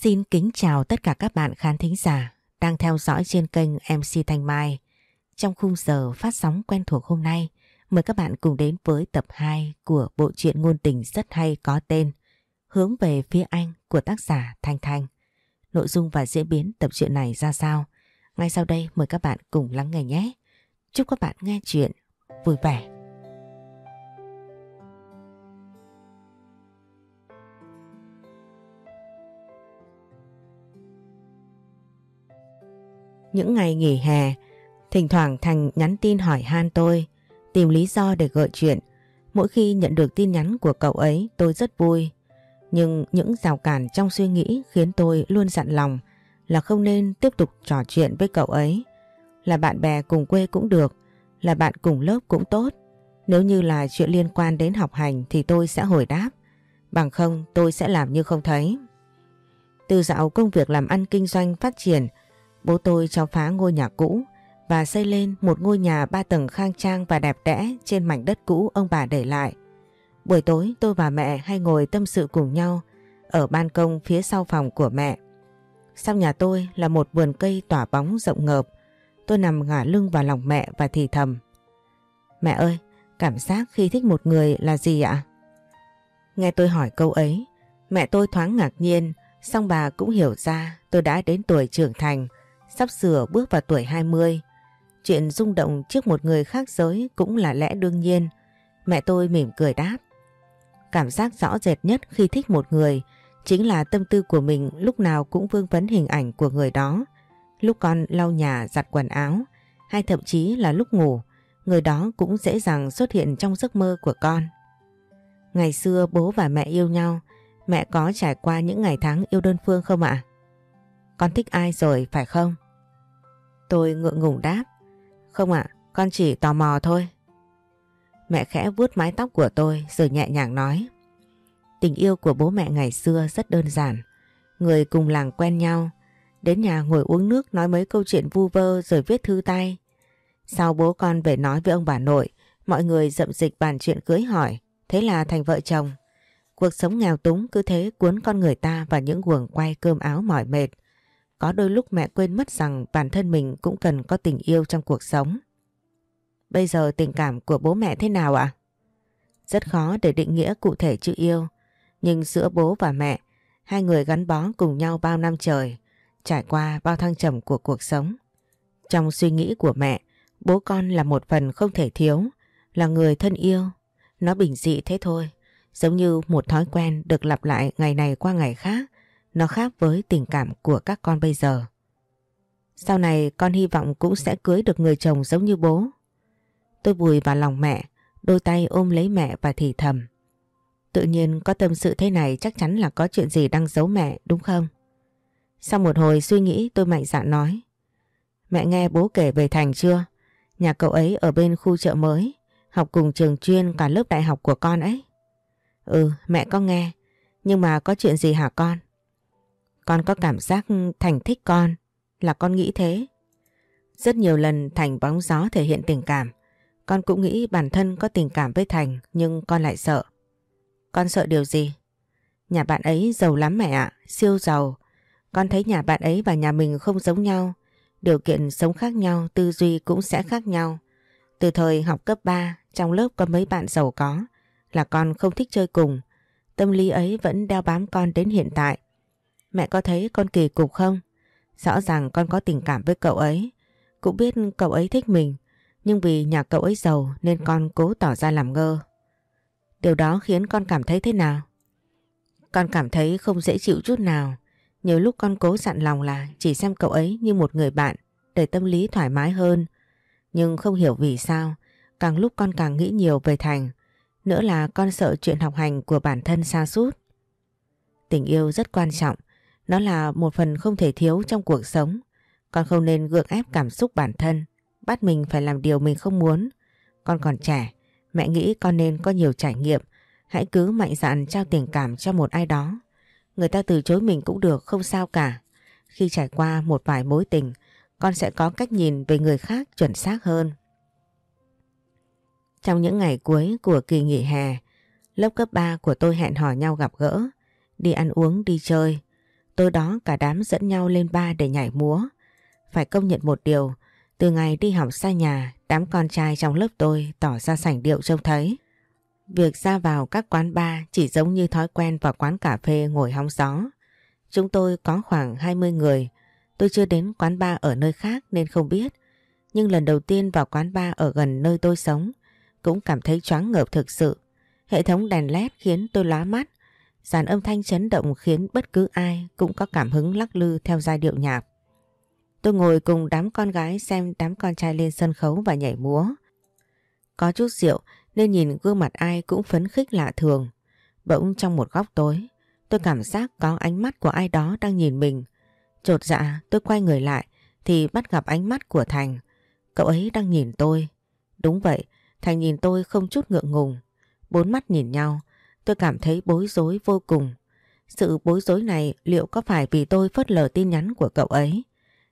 Xin kính chào tất cả các bạn khán thính giả đang theo dõi trên kênh MC Thanh Mai. Trong khung giờ phát sóng quen thuộc hôm nay, mời các bạn cùng đến với tập 2 của bộ truyện ngôn tình rất hay có tên Hướng về phía anh của tác giả Thanh Thanh. Nội dung và diễn biến tập truyện này ra sao? Ngay sau đây mời các bạn cùng lắng nghe nhé. Chúc các bạn nghe chuyện vui vẻ. Những ngày nghỉ hè, thỉnh thoảng Thành nhắn tin hỏi han tôi, tìm lý do để gợi chuyện. Mỗi khi nhận được tin nhắn của cậu ấy tôi rất vui. Nhưng những rào cản trong suy nghĩ khiến tôi luôn dặn lòng là không nên tiếp tục trò chuyện với cậu ấy. Là bạn bè cùng quê cũng được, là bạn cùng lớp cũng tốt. Nếu như là chuyện liên quan đến học hành thì tôi sẽ hồi đáp. Bằng không tôi sẽ làm như không thấy. Từ dạo công việc làm ăn kinh doanh phát triển, Bố tôi cho phá ngôi nhà cũ và xây lên một ngôi nhà ba tầng khang trang và đẹp đẽ trên mảnh đất cũ ông bà để lại. Buổi tối tôi và mẹ hay ngồi tâm sự cùng nhau ở ban công phía sau phòng của mẹ. Sau nhà tôi là một vườn cây tỏa bóng rộng ngợp. Tôi nằm ngả lưng vào lòng mẹ và thì thầm. Mẹ ơi, cảm giác khi thích một người là gì ạ? Nghe tôi hỏi câu ấy, mẹ tôi thoáng ngạc nhiên, xong bà cũng hiểu ra tôi đã đến tuổi trưởng thành sắp sửa bước vào tuổi 20. Chuyện rung động trước một người khác giới cũng là lẽ đương nhiên. Mẹ tôi mỉm cười đáp. Cảm giác rõ rệt nhất khi thích một người chính là tâm tư của mình lúc nào cũng vương vấn hình ảnh của người đó. Lúc con lau nhà giặt quần áo hay thậm chí là lúc ngủ, người đó cũng dễ dàng xuất hiện trong giấc mơ của con. Ngày xưa bố và mẹ yêu nhau, mẹ có trải qua những ngày tháng yêu đơn phương không ạ? Con thích ai rồi phải không? Tôi ngượng ngùng đáp. Không ạ, con chỉ tò mò thôi. Mẹ khẽ vuốt mái tóc của tôi rồi nhẹ nhàng nói. Tình yêu của bố mẹ ngày xưa rất đơn giản. Người cùng làng quen nhau. Đến nhà ngồi uống nước nói mấy câu chuyện vu vơ rồi viết thư tay. Sau bố con về nói với ông bà nội, mọi người dậm dịch bàn chuyện cưới hỏi. Thế là thành vợ chồng. Cuộc sống nghèo túng cứ thế cuốn con người ta vào những guồng quay cơm áo mỏi mệt. Có đôi lúc mẹ quên mất rằng bản thân mình cũng cần có tình yêu trong cuộc sống. Bây giờ tình cảm của bố mẹ thế nào ạ? Rất khó để định nghĩa cụ thể chữ yêu, nhưng giữa bố và mẹ, hai người gắn bó cùng nhau bao năm trời, trải qua bao thăng trầm của cuộc sống. Trong suy nghĩ của mẹ, bố con là một phần không thể thiếu, là người thân yêu. Nó bình dị thế thôi, giống như một thói quen được lặp lại ngày này qua ngày khác, nó khác với tình cảm của các con bây giờ. Sau này con hy vọng cũng sẽ cưới được người chồng giống như bố. Tôi vùi vào lòng mẹ, đôi tay ôm lấy mẹ và thì thầm. Tự nhiên có tâm sự thế này chắc chắn là có chuyện gì đang giấu mẹ đúng không? Sau một hồi suy nghĩ tôi mạnh dạn nói. Mẹ nghe bố kể về Thành chưa? Nhà cậu ấy ở bên khu chợ mới, học cùng trường chuyên cả lớp đại học của con ấy. Ừ, mẹ có nghe, nhưng mà có chuyện gì hả con? Con có cảm giác ừ, Thành thích con là con nghĩ thế. Rất nhiều lần Thành bóng gió thể hiện tình cảm. Con cũng nghĩ bản thân có tình cảm với Thành nhưng con lại sợ. Con sợ điều gì? Nhà bạn ấy giàu lắm mẹ ạ, siêu giàu. Con thấy nhà bạn ấy và nhà mình không giống nhau. Điều kiện sống khác nhau, tư duy cũng sẽ khác nhau. Từ thời học cấp 3, trong lớp có mấy bạn giàu có, là con không thích chơi cùng. Tâm lý ấy vẫn đeo bám con đến hiện tại. Mẹ có thấy con kỳ cục không? Rõ ràng con có tình cảm với cậu ấy. Cũng biết cậu ấy thích mình. Nhưng vì nhà cậu ấy giàu nên con cố tỏ ra làm ngơ. Điều đó khiến con cảm thấy thế nào? Con cảm thấy không dễ chịu chút nào. Nhiều lúc con cố dặn lòng là chỉ xem cậu ấy như một người bạn để tâm lý thoải mái hơn. Nhưng không hiểu vì sao, càng lúc con càng nghĩ nhiều về Thành. Nữa là con sợ chuyện học hành của bản thân xa sút Tình yêu rất quan trọng nó là một phần không thể thiếu trong cuộc sống. Con không nên gượng ép cảm xúc bản thân, bắt mình phải làm điều mình không muốn. Con còn trẻ, mẹ nghĩ con nên có nhiều trải nghiệm. Hãy cứ mạnh dạn trao tình cảm cho một ai đó. Người ta từ chối mình cũng được, không sao cả. Khi trải qua một vài mối tình, con sẽ có cách nhìn về người khác chuẩn xác hơn. Trong những ngày cuối của kỳ nghỉ hè, lớp cấp 3 của tôi hẹn hò nhau gặp gỡ, đi ăn uống, đi chơi. Tối đó cả đám dẫn nhau lên ba để nhảy múa. Phải công nhận một điều, từ ngày đi học xa nhà, đám con trai trong lớp tôi tỏ ra sảnh điệu trông thấy. Việc ra vào các quán bar chỉ giống như thói quen vào quán cà phê ngồi hóng gió. Chúng tôi có khoảng 20 người. Tôi chưa đến quán bar ở nơi khác nên không biết. Nhưng lần đầu tiên vào quán bar ở gần nơi tôi sống cũng cảm thấy choáng ngợp thực sự. Hệ thống đèn led khiến tôi lóa mắt. Dàn âm thanh chấn động khiến bất cứ ai cũng có cảm hứng lắc lư theo giai điệu nhạc. Tôi ngồi cùng đám con gái xem đám con trai lên sân khấu và nhảy múa. Có chút rượu nên nhìn gương mặt ai cũng phấn khích lạ thường. Bỗng trong một góc tối, tôi cảm giác có ánh mắt của ai đó đang nhìn mình. Chột dạ tôi quay người lại thì bắt gặp ánh mắt của Thành. Cậu ấy đang nhìn tôi. Đúng vậy, Thành nhìn tôi không chút ngượng ngùng. Bốn mắt nhìn nhau, tôi cảm thấy bối rối vô cùng. Sự bối rối này liệu có phải vì tôi phớt lờ tin nhắn của cậu ấy,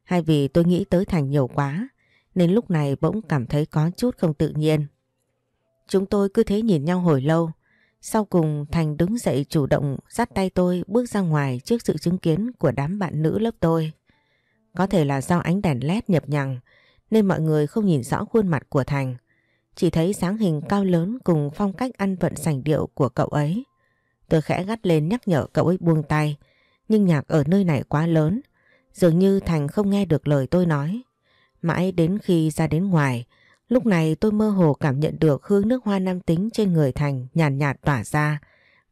hay vì tôi nghĩ tới Thành nhiều quá, nên lúc này bỗng cảm thấy có chút không tự nhiên. Chúng tôi cứ thế nhìn nhau hồi lâu. Sau cùng Thành đứng dậy chủ động dắt tay tôi bước ra ngoài trước sự chứng kiến của đám bạn nữ lớp tôi. Có thể là do ánh đèn led nhập nhằng, nên mọi người không nhìn rõ khuôn mặt của Thành. Chỉ thấy dáng hình cao lớn cùng phong cách ăn vận sành điệu của cậu ấy. Tôi khẽ gắt lên nhắc nhở cậu ấy buông tay, nhưng nhạc ở nơi này quá lớn. Dường như Thành không nghe được lời tôi nói. Mãi đến khi ra đến ngoài, lúc này tôi mơ hồ cảm nhận được hương nước hoa nam tính trên người Thành nhàn nhạt, nhạt tỏa ra.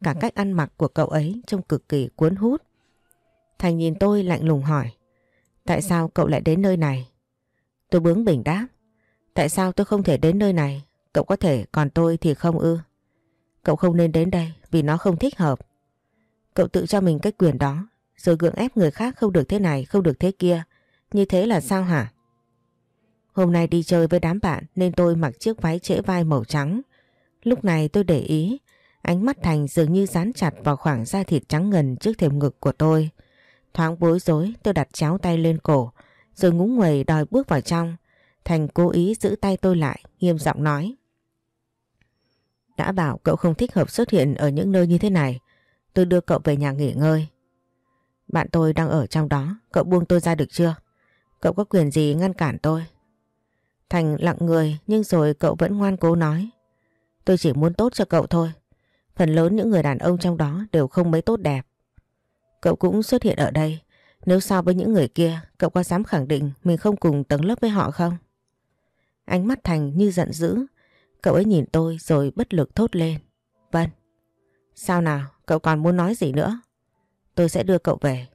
Cả cách ăn mặc của cậu ấy trông cực kỳ cuốn hút. Thành nhìn tôi lạnh lùng hỏi. Tại sao cậu lại đến nơi này? Tôi bướng bỉnh đáp. Tại sao tôi không thể đến nơi này? Cậu có thể, còn tôi thì không ư. Cậu không nên đến đây vì nó không thích hợp. Cậu tự cho mình cái quyền đó, rồi gượng ép người khác không được thế này, không được thế kia. Như thế là sao hả? Hôm nay đi chơi với đám bạn nên tôi mặc chiếc váy trễ vai màu trắng. Lúc này tôi để ý, ánh mắt Thành dường như dán chặt vào khoảng da thịt trắng ngần trước thềm ngực của tôi. Thoáng bối rối tôi đặt chéo tay lên cổ, rồi ngúng nguầy đòi bước vào trong. Thành cố ý giữ tay tôi lại, nghiêm giọng nói. Đã bảo cậu không thích hợp xuất hiện ở những nơi như thế này. Tôi đưa cậu về nhà nghỉ ngơi. Bạn tôi đang ở trong đó, cậu buông tôi ra được chưa? Cậu có quyền gì ngăn cản tôi? Thành lặng người nhưng rồi cậu vẫn ngoan cố nói. Tôi chỉ muốn tốt cho cậu thôi. Phần lớn những người đàn ông trong đó đều không mấy tốt đẹp. Cậu cũng xuất hiện ở đây. Nếu so với những người kia, cậu có dám khẳng định mình không cùng tầng lớp với họ không? Ánh mắt Thành như giận dữ. Cậu ấy nhìn tôi rồi bất lực thốt lên. Vân. Sao nào, cậu còn muốn nói gì nữa? Tôi sẽ đưa cậu về.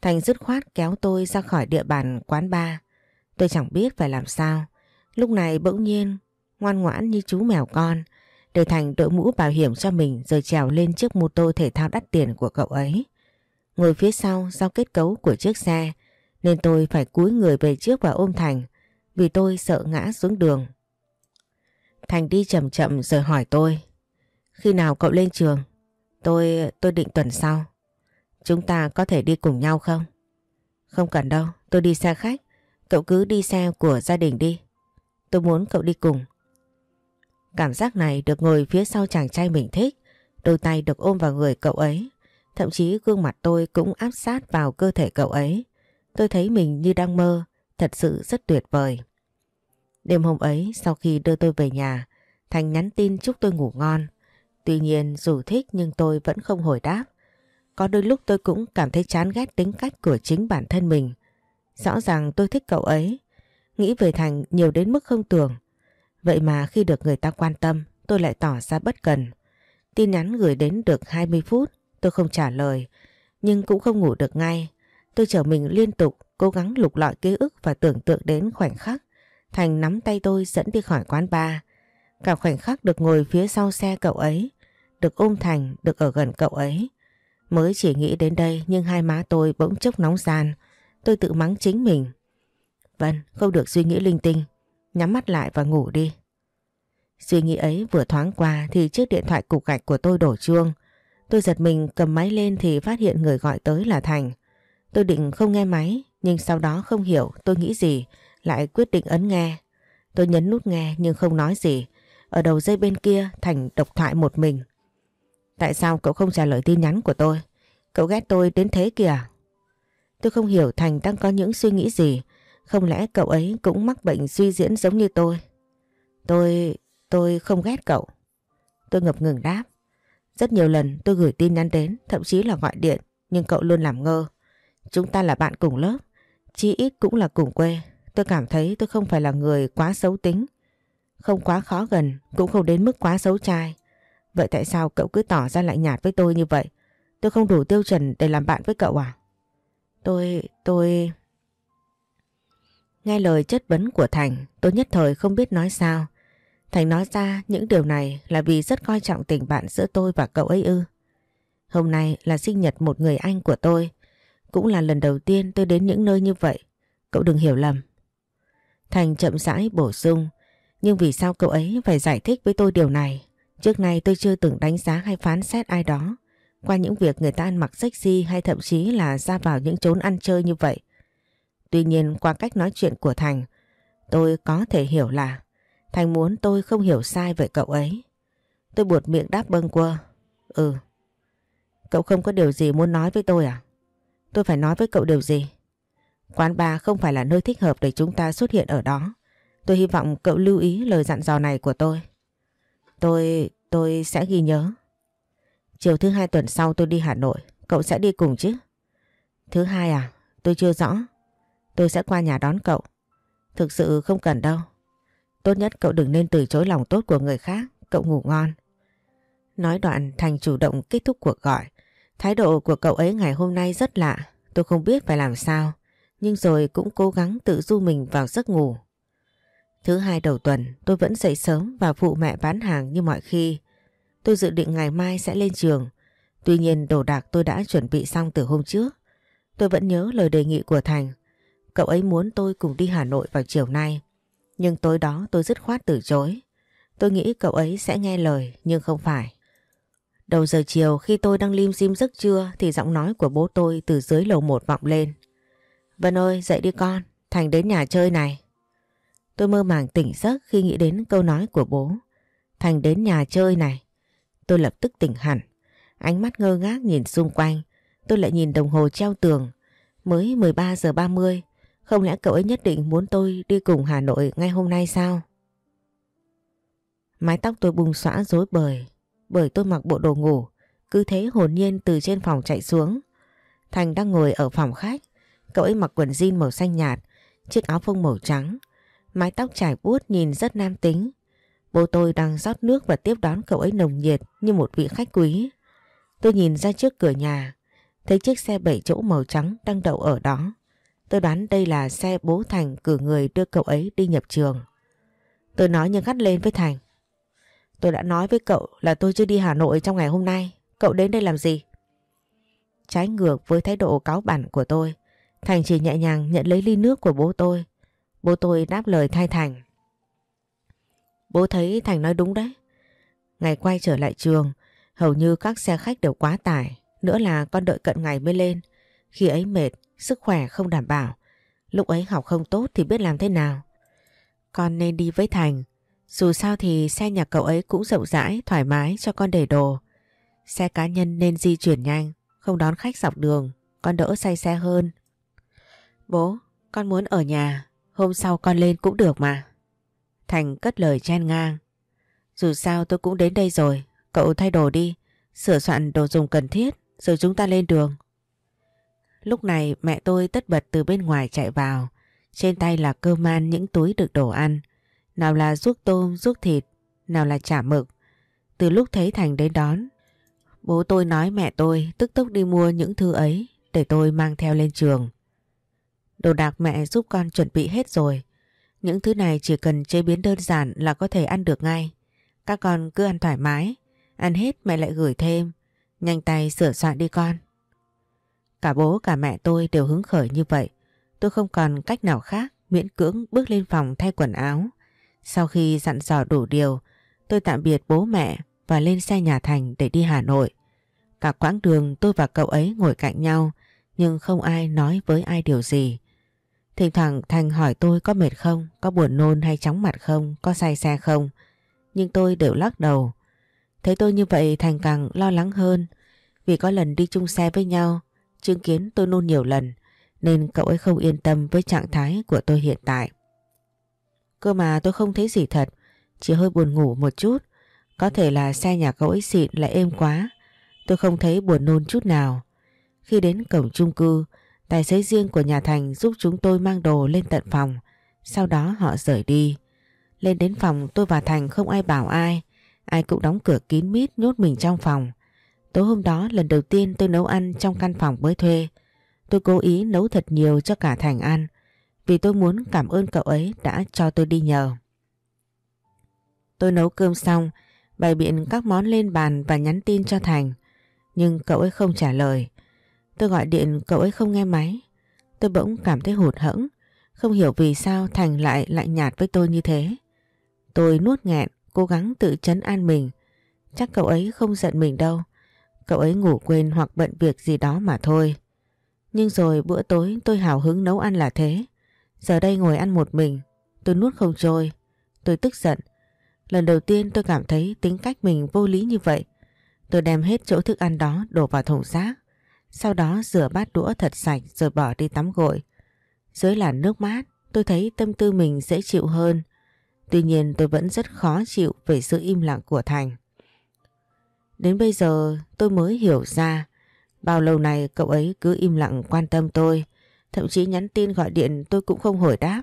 Thành dứt khoát kéo tôi ra khỏi địa bàn quán bar. Tôi chẳng biết phải làm sao. Lúc này bỗng nhiên, ngoan ngoãn như chú mèo con, để Thành đội mũ bảo hiểm cho mình rồi trèo lên chiếc mô tô thể thao đắt tiền của cậu ấy. Ngồi phía sau do kết cấu của chiếc xe, nên tôi phải cúi người về trước và ôm Thành, vì tôi sợ ngã xuống đường. Thành đi chậm chậm rồi hỏi tôi, khi nào cậu lên trường? Tôi, tôi định tuần sau. Chúng ta có thể đi cùng nhau không? Không cần đâu, tôi đi xe khách. Cậu cứ đi xe của gia đình đi. Tôi muốn cậu đi cùng. Cảm giác này được ngồi phía sau chàng trai mình thích, đôi tay được ôm vào người cậu ấy. Thậm chí gương mặt tôi cũng áp sát vào cơ thể cậu ấy. Tôi thấy mình như đang mơ, thật sự rất tuyệt vời. Đêm hôm ấy sau khi đưa tôi về nhà, Thành nhắn tin chúc tôi ngủ ngon. Tuy nhiên dù thích nhưng tôi vẫn không hồi đáp. Có đôi lúc tôi cũng cảm thấy chán ghét tính cách của chính bản thân mình. Rõ ràng tôi thích cậu ấy, nghĩ về Thành nhiều đến mức không tưởng. Vậy mà khi được người ta quan tâm, tôi lại tỏ ra bất cần. Tin nhắn gửi đến được 20 phút, tôi không trả lời, nhưng cũng không ngủ được ngay. Tôi trở mình liên tục, cố gắng lục lọi ký ức và tưởng tượng đến khoảnh khắc. Thành nắm tay tôi dẫn đi khỏi quán bar. Cả khoảnh khắc được ngồi phía sau xe cậu ấy, được ôm Thành, được ở gần cậu ấy. Mới chỉ nghĩ đến đây nhưng hai má tôi bỗng chốc nóng gian. Tôi tự mắng chính mình. Vân, không được suy nghĩ linh tinh. Nhắm mắt lại và ngủ đi. Suy nghĩ ấy vừa thoáng qua thì chiếc điện thoại cục gạch của tôi đổ chuông. Tôi giật mình cầm máy lên thì phát hiện người gọi tới là Thành. Tôi định không nghe máy nhưng sau đó không hiểu tôi nghĩ gì lại quyết định ấn nghe. Tôi nhấn nút nghe nhưng không nói gì. Ở đầu dây bên kia Thành độc thoại một mình. Tại sao cậu không trả lời tin nhắn của tôi? Cậu ghét tôi đến thế kìa. Tôi không hiểu Thành đang có những suy nghĩ gì. Không lẽ cậu ấy cũng mắc bệnh suy diễn giống như tôi? Tôi... tôi không ghét cậu. Tôi ngập ngừng đáp. Rất nhiều lần tôi gửi tin nhắn đến, thậm chí là gọi điện, nhưng cậu luôn làm ngơ. Chúng ta là bạn cùng lớp, chí ít cũng là cùng quê. Tôi cảm thấy tôi không phải là người quá xấu tính. Không quá khó gần, cũng không đến mức quá xấu trai. Vậy tại sao cậu cứ tỏ ra lạnh nhạt với tôi như vậy? Tôi không đủ tiêu chuẩn để làm bạn với cậu à? Tôi... tôi... Nghe lời chất vấn của Thành, tôi nhất thời không biết nói sao. Thành nói ra những điều này là vì rất coi trọng tình bạn giữa tôi và cậu ấy ư. Hôm nay là sinh nhật một người anh của tôi. Cũng là lần đầu tiên tôi đến những nơi như vậy. Cậu đừng hiểu lầm. Thành chậm rãi bổ sung. Nhưng vì sao cậu ấy phải giải thích với tôi điều này? Trước nay tôi chưa từng đánh giá hay phán xét ai đó qua những việc người ta ăn mặc sexy hay thậm chí là ra vào những chốn ăn chơi như vậy. Tuy nhiên qua cách nói chuyện của Thành, tôi có thể hiểu là Thành muốn tôi không hiểu sai về cậu ấy. Tôi buột miệng đáp bâng quơ. Ừ. Cậu không có điều gì muốn nói với tôi à? Tôi phải nói với cậu điều gì? Quán bar không phải là nơi thích hợp để chúng ta xuất hiện ở đó. Tôi hy vọng cậu lưu ý lời dặn dò này của tôi. Tôi... tôi sẽ ghi nhớ. Chiều thứ hai tuần sau tôi đi Hà Nội, cậu sẽ đi cùng chứ? Thứ hai à? Tôi chưa rõ. Tôi sẽ qua nhà đón cậu. Thực sự không cần đâu. Tốt nhất cậu đừng nên từ chối lòng tốt của người khác, cậu ngủ ngon. Nói đoạn Thành chủ động kết thúc cuộc gọi. Thái độ của cậu ấy ngày hôm nay rất lạ, tôi không biết phải làm sao, nhưng rồi cũng cố gắng tự du mình vào giấc ngủ. Thứ hai đầu tuần tôi vẫn dậy sớm và phụ mẹ bán hàng như mọi khi. Tôi dự định ngày mai sẽ lên trường. Tuy nhiên đồ đạc tôi đã chuẩn bị xong từ hôm trước. Tôi vẫn nhớ lời đề nghị của Thành. Cậu ấy muốn tôi cùng đi Hà Nội vào chiều nay. Nhưng tối đó tôi dứt khoát từ chối. Tôi nghĩ cậu ấy sẽ nghe lời nhưng không phải. Đầu giờ chiều khi tôi đang lim dim giấc trưa thì giọng nói của bố tôi từ dưới lầu một vọng lên. Vân ơi dậy đi con, Thành đến nhà chơi này. Tôi mơ màng tỉnh giấc khi nghĩ đến câu nói của bố. Thành đến nhà chơi này. Tôi lập tức tỉnh hẳn. Ánh mắt ngơ ngác nhìn xung quanh. Tôi lại nhìn đồng hồ treo tường. Mới 13 giờ 30. Không lẽ cậu ấy nhất định muốn tôi đi cùng Hà Nội ngay hôm nay sao? Mái tóc tôi bùng xõa rối bời. Bởi tôi mặc bộ đồ ngủ. Cứ thế hồn nhiên từ trên phòng chạy xuống. Thành đang ngồi ở phòng khách. Cậu ấy mặc quần jean màu xanh nhạt. Chiếc áo phông màu trắng. Mái tóc trải buốt nhìn rất nam tính. Bố tôi đang rót nước và tiếp đón cậu ấy nồng nhiệt như một vị khách quý. Tôi nhìn ra trước cửa nhà, thấy chiếc xe bảy chỗ màu trắng đang đậu ở đó. Tôi đoán đây là xe bố Thành cử người đưa cậu ấy đi nhập trường. Tôi nói nhưng gắt lên với Thành. Tôi đã nói với cậu là tôi chưa đi Hà Nội trong ngày hôm nay. Cậu đến đây làm gì? Trái ngược với thái độ cáo bản của tôi, Thành chỉ nhẹ nhàng nhận lấy ly nước của bố tôi. Bố tôi đáp lời thay Thành. Bố thấy Thành nói đúng đấy. Ngày quay trở lại trường, hầu như các xe khách đều quá tải. Nữa là con đợi cận ngày mới lên. Khi ấy mệt, sức khỏe không đảm bảo. Lúc ấy học không tốt thì biết làm thế nào. Con nên đi với Thành. Dù sao thì xe nhà cậu ấy cũng rộng rãi, thoải mái cho con để đồ. Xe cá nhân nên di chuyển nhanh, không đón khách dọc đường. Con đỡ say xe hơn. Bố, con muốn ở nhà. Hôm sau con lên cũng được mà. Thành cất lời chen ngang. Dù sao tôi cũng đến đây rồi, cậu thay đồ đi, sửa soạn đồ dùng cần thiết, rồi chúng ta lên đường. Lúc này mẹ tôi tất bật từ bên ngoài chạy vào, trên tay là cơ man những túi đựng đồ ăn, nào là ruốc tôm, ruốc thịt, nào là chả mực. Từ lúc thấy Thành đến đón, bố tôi nói mẹ tôi tức tốc đi mua những thứ ấy để tôi mang theo lên trường. Đồ đạc mẹ giúp con chuẩn bị hết rồi, những thứ này chỉ cần chế biến đơn giản là có thể ăn được ngay. Các con cứ ăn thoải mái, ăn hết mẹ lại gửi thêm. Nhanh tay sửa soạn đi con. Cả bố cả mẹ tôi đều hứng khởi như vậy. Tôi không còn cách nào khác miễn cưỡng bước lên phòng thay quần áo. Sau khi dặn dò đủ điều, tôi tạm biệt bố mẹ và lên xe nhà Thành để đi Hà Nội. Cả quãng đường tôi và cậu ấy ngồi cạnh nhau nhưng không ai nói với ai điều gì. Thỉnh thoảng Thành hỏi tôi có mệt không, có buồn nôn hay chóng mặt không, có say xe không. Nhưng tôi đều lắc đầu. Thấy tôi như vậy Thành càng lo lắng hơn. Vì có lần đi chung xe với nhau, chứng kiến tôi nôn nhiều lần, nên cậu ấy không yên tâm với trạng thái của tôi hiện tại. Cơ mà tôi không thấy gì thật, chỉ hơi buồn ngủ một chút. Có thể là xe nhà cậu ấy xịn lại êm quá, tôi không thấy buồn nôn chút nào. Khi đến cổng chung cư, tài xế riêng của nhà Thành giúp chúng tôi mang đồ lên tận phòng, sau đó họ rời đi. Lên đến phòng tôi và Thành không ai bảo ai, ai cũng đóng cửa kín mít nhốt mình trong phòng. Tối hôm đó lần đầu tiên tôi nấu ăn trong căn phòng mới thuê. Tôi cố ý nấu thật nhiều cho cả Thành ăn vì tôi muốn cảm ơn cậu ấy đã cho tôi đi nhờ. Tôi nấu cơm xong, bày biện các món lên bàn và nhắn tin cho Thành. Nhưng cậu ấy không trả lời. Tôi gọi điện cậu ấy không nghe máy. Tôi bỗng cảm thấy hụt hẫng, không hiểu vì sao Thành lại lạnh nhạt với tôi như thế. Tôi nuốt nghẹn, cố gắng tự chấn an mình. Chắc cậu ấy không giận mình đâu. Cậu ấy ngủ quên hoặc bận việc gì đó mà thôi. Nhưng rồi bữa tối tôi hào hứng nấu ăn là thế. Giờ đây ngồi ăn một mình, tôi nuốt không trôi. Tôi tức giận. Lần đầu tiên tôi cảm thấy tính cách mình vô lý như vậy. Tôi đem hết chỗ thức ăn đó đổ vào thùng rác. Sau đó rửa bát đũa thật sạch rồi bỏ đi tắm gội. Dưới làn nước mát, tôi thấy tâm tư mình dễ chịu hơn. Tuy nhiên tôi vẫn rất khó chịu về sự im lặng của Thành. Đến bây giờ tôi mới hiểu ra bao lâu này cậu ấy cứ im lặng quan tâm tôi. Thậm chí nhắn tin gọi điện tôi cũng không hồi đáp.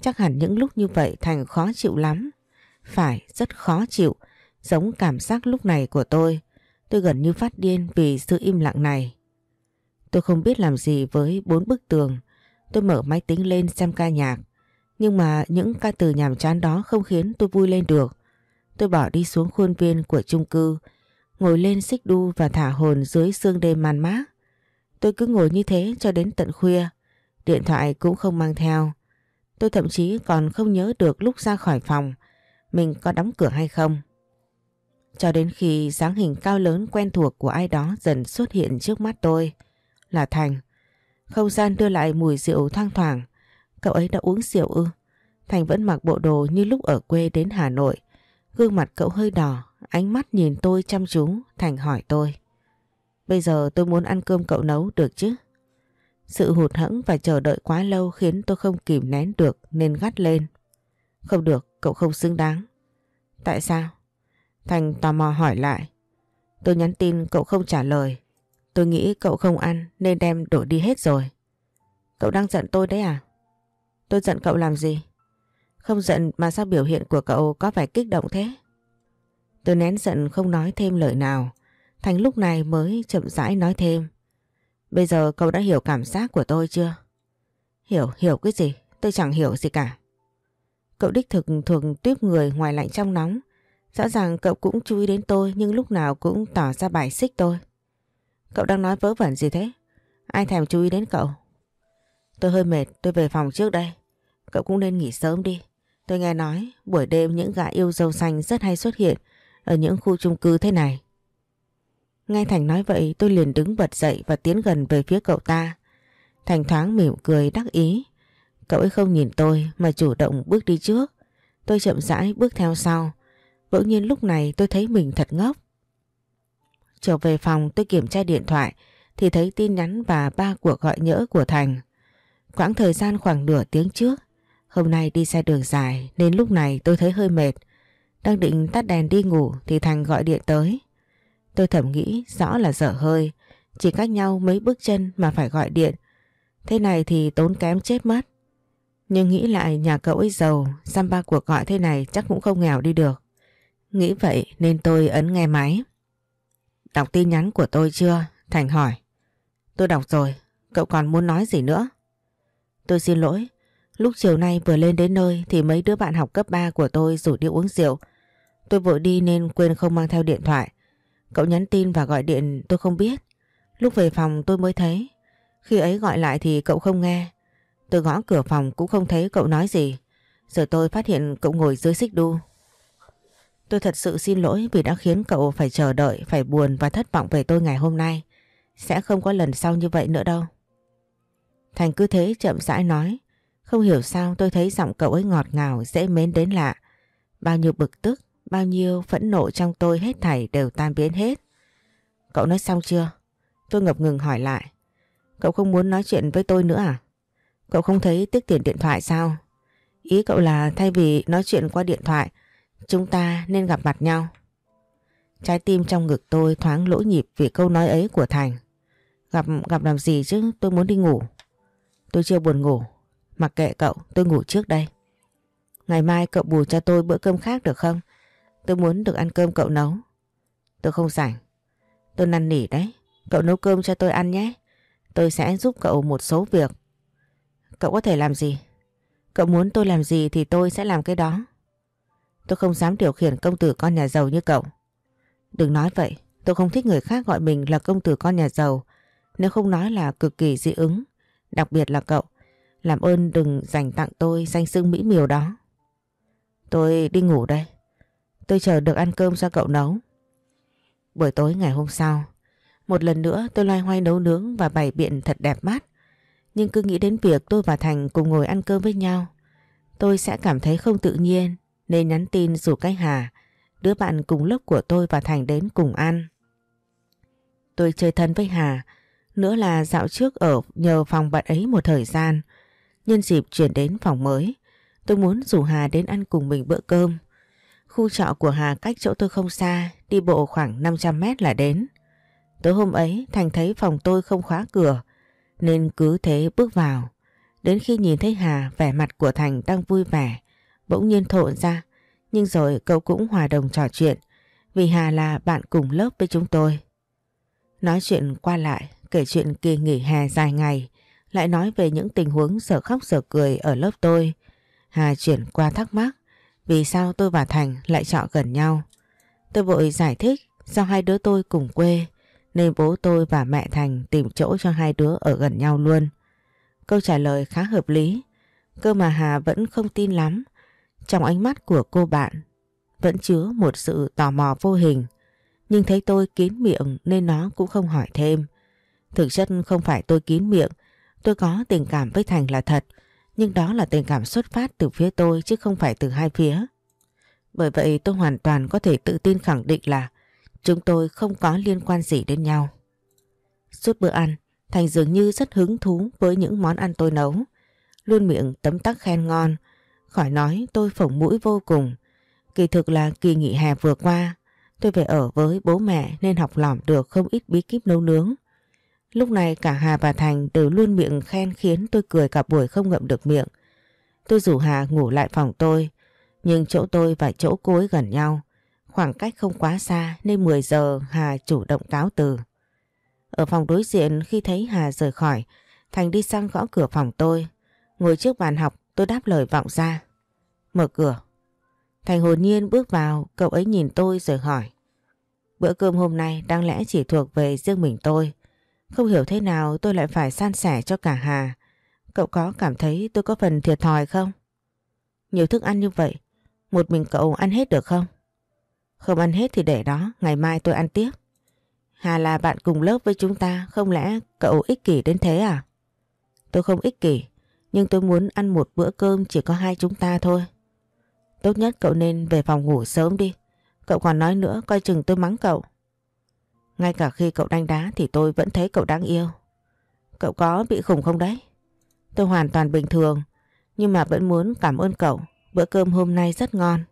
Chắc hẳn những lúc như vậy Thành khó chịu lắm. Phải, rất khó chịu. Giống cảm giác lúc này của tôi. Tôi gần như phát điên vì sự im lặng này. Tôi không biết làm gì với bốn bức tường. Tôi mở máy tính lên xem ca nhạc. Nhưng mà những ca từ nhàm chán đó không khiến tôi vui lên được. Tôi bỏ đi xuống khuôn viên của chung cư, ngồi lên xích đu và thả hồn dưới sương đêm man mát. Tôi cứ ngồi như thế cho đến tận khuya. Điện thoại cũng không mang theo. Tôi thậm chí còn không nhớ được lúc ra khỏi phòng mình có đóng cửa hay không. Cho đến khi dáng hình cao lớn quen thuộc của ai đó dần xuất hiện trước mắt tôi là Thành. Không gian đưa lại mùi rượu thoang thoảng. Cậu ấy đã uống rượu ư? Thành vẫn mặc bộ đồ như lúc ở quê đến Hà Nội. Gương mặt cậu hơi đỏ, ánh mắt nhìn tôi chăm chú. Thành hỏi tôi. Bây giờ tôi muốn ăn cơm cậu nấu được chứ? Sự hụt hẫng và chờ đợi quá lâu khiến tôi không kìm nén được nên gắt lên. Không được, cậu không xứng đáng. Tại sao? Thành tò mò hỏi lại. Tôi nhắn tin cậu không trả lời. Tôi nghĩ cậu không ăn nên đem đổ đi hết rồi. Cậu đang giận tôi đấy à? Tôi giận cậu làm gì? Không giận mà sao biểu hiện của cậu có vẻ kích động thế? Tôi nén giận không nói thêm lời nào. Thành lúc này mới chậm rãi nói thêm. Bây giờ cậu đã hiểu cảm giác của tôi chưa? Hiểu, hiểu cái gì? Tôi chẳng hiểu gì cả. Cậu đích thực thường tuyếp người ngoài lạnh trong nóng. Rõ ràng cậu cũng chú ý đến tôi nhưng lúc nào cũng tỏ ra bài xích tôi. Cậu đang nói vớ vẩn gì thế? Ai thèm chú ý đến cậu? Tôi hơi mệt, tôi về phòng trước đây. Cậu cũng nên nghỉ sớm đi. Tôi nghe nói buổi đêm những gã yêu dâu xanh rất hay xuất hiện ở những khu chung cư thế này. Nghe Thành nói vậy, tôi liền đứng bật dậy và tiến gần về phía cậu ta. Thành thoáng mỉm cười đắc ý. Cậu ấy không nhìn tôi, mà chủ động bước đi trước. Tôi chậm rãi bước theo sau. Bỗng nhiên lúc này tôi thấy mình thật ngốc. Trở về phòng, tôi kiểm tra điện thoại, thì thấy tin nhắn và ba cuộc gọi nhỡ của Thành. Quãng thời gian khoảng nửa tiếng trước. Hôm nay đi xe đường dài, nên lúc này tôi thấy hơi mệt. Đang định tắt đèn đi ngủ, thì Thành gọi điện tới. Tôi thầm nghĩ rõ là dở hơi. Chỉ cách nhau mấy bước chân mà phải gọi điện. Thế này thì tốn kém chết mất. Nhưng nghĩ lại nhà cậu ấy giàu, xăm ba cuộc gọi thế này chắc cũng không nghèo đi được. Nghĩ vậy nên tôi ấn nghe máy. Đọc tin nhắn của tôi chưa? Thành hỏi. Tôi đọc rồi, cậu còn muốn nói gì nữa? Tôi xin lỗi, lúc chiều nay vừa lên đến nơi thì mấy đứa bạn học cấp 3 của tôi rủ đi uống rượu. Tôi vội đi nên quên không mang theo điện thoại. Cậu nhắn tin và gọi điện tôi không biết. Lúc về phòng tôi mới thấy. Khi ấy gọi lại thì cậu không nghe. Tôi gõ cửa phòng cũng không thấy cậu nói gì. Giờ tôi phát hiện cậu ngồi dưới xích đu. Tôi thật sự xin lỗi vì đã khiến cậu phải chờ đợi, phải buồn và thất vọng về tôi ngày hôm nay. Sẽ không có lần sau như vậy nữa đâu. Thành cứ thế chậm rãi nói. Không hiểu sao tôi thấy giọng cậu ấy ngọt ngào, dễ mến đến lạ. Bao nhiêu bực tức, bao nhiêu phẫn nộ trong tôi hết thảy đều tan biến hết. Cậu nói xong chưa? Tôi ngập ngừng hỏi lại. Cậu không muốn nói chuyện với tôi nữa à? Cậu không thấy tiếc tiền điện thoại sao? Ý cậu là thay vì nói chuyện qua điện thoại, chúng ta nên gặp mặt nhau. Trái tim trong ngực tôi thoáng lỗ nhịp vì câu nói ấy của Thành. Gặp gặp làm gì chứ tôi muốn đi ngủ. Tôi chưa buồn ngủ. Mặc kệ cậu tôi ngủ trước đây. Ngày mai cậu bù cho tôi bữa cơm khác được không? Tôi muốn được ăn cơm cậu nấu. Tôi không rảnh. Tôi năn nỉ đấy. Cậu nấu cơm cho tôi ăn nhé. Tôi sẽ giúp cậu một số việc. Cậu có thể làm gì? Cậu muốn tôi làm gì thì tôi sẽ làm cái đó. Tôi không dám điều khiển công tử con nhà giàu như cậu. Đừng nói vậy. Tôi không thích người khác gọi mình là công tử con nhà giàu. Nếu không nói là cực kỳ dị ứng. Đặc biệt là cậu. Làm ơn đừng dành tặng tôi danh xưng mỹ miều đó. Tôi đi ngủ đây. Tôi chờ được ăn cơm do cậu nấu. Buổi tối ngày hôm sau, một lần nữa tôi loay hoay nấu nướng và bày biện thật đẹp mắt. Nhưng cứ nghĩ đến việc tôi và Thành cùng ngồi ăn cơm với nhau, tôi sẽ cảm thấy không tự nhiên nên nhắn tin rủ cái Hà, đứa bạn cùng lớp của tôi và Thành đến cùng ăn. Tôi chơi thân với Hà, nữa là dạo trước ở nhờ phòng bạn ấy một thời gian. Nhân dịp chuyển đến phòng mới, tôi muốn rủ Hà đến ăn cùng mình bữa cơm. Khu trọ của Hà cách chỗ tôi không xa, đi bộ khoảng 500 mét là đến. Tối hôm ấy Thành thấy phòng tôi không khóa cửa nên cứ thế bước vào. Đến khi nhìn thấy Hà vẻ mặt của Thành đang vui vẻ bỗng nhiên thộn ra nhưng rồi cậu cũng hòa đồng trò chuyện vì Hà là bạn cùng lớp với chúng tôi. Nói chuyện qua lại kể chuyện kỳ nghỉ hè dài ngày lại nói về những tình huống sợ khóc sợ cười ở lớp tôi. Hà chuyển qua thắc mắc vì sao tôi và Thành lại chọn gần nhau. Tôi vội giải thích do hai đứa tôi cùng quê nên bố tôi và mẹ Thành tìm chỗ cho hai đứa ở gần nhau luôn. Câu trả lời khá hợp lý, cơ mà Hà vẫn không tin lắm. Trong ánh mắt của cô bạn vẫn chứa một sự tò mò vô hình, nhưng thấy tôi kín miệng nên nó cũng không hỏi thêm. Thực chất không phải tôi kín miệng, tôi có tình cảm với Thành là thật, nhưng đó là tình cảm xuất phát từ phía tôi chứ không phải từ hai phía. Bởi vậy tôi hoàn toàn có thể tự tin khẳng định là Chúng tôi không có liên quan gì đến nhau. Suốt bữa ăn, Thành dường như rất hứng thú với những món ăn tôi nấu. Luôn miệng tấm tắc khen ngon. Khỏi nói tôi phổng mũi vô cùng. Kỳ thực là kỳ nghỉ hè vừa qua, tôi về ở với bố mẹ nên học lỏm được không ít bí kíp nấu nướng. Lúc này cả Hà và Thành đều luôn miệng khen khiến tôi cười cả buổi không ngậm được miệng. Tôi rủ Hà ngủ lại phòng tôi, nhưng chỗ tôi và chỗ cô ấy gần nhau. Khoảng cách không quá xa nên 10 giờ Hà chủ động cáo từ. Ở phòng đối diện khi thấy Hà rời khỏi, Thành đi sang gõ cửa phòng tôi. Ngồi trước bàn học tôi đáp lời vọng ra. Mở cửa. Thành hồn nhiên bước vào, cậu ấy nhìn tôi rồi hỏi. Bữa cơm hôm nay đáng lẽ chỉ thuộc về riêng mình tôi. Không hiểu thế nào tôi lại phải san sẻ cho cả Hà. Cậu có cảm thấy tôi có phần thiệt thòi không? Nhiều thức ăn như vậy, một mình cậu ăn hết được không? Không ăn hết thì để đó, ngày mai tôi ăn tiếp. Hà là bạn cùng lớp với chúng ta, không lẽ cậu ích kỷ đến thế à? Tôi không ích kỷ, nhưng tôi muốn ăn một bữa cơm chỉ có hai chúng ta thôi. Tốt nhất cậu nên về phòng ngủ sớm đi. Cậu còn nói nữa coi chừng tôi mắng cậu. Ngay cả khi cậu đánh đá thì tôi vẫn thấy cậu đáng yêu. Cậu có bị khủng không đấy? Tôi hoàn toàn bình thường, nhưng mà vẫn muốn cảm ơn cậu. Bữa cơm hôm nay rất ngon.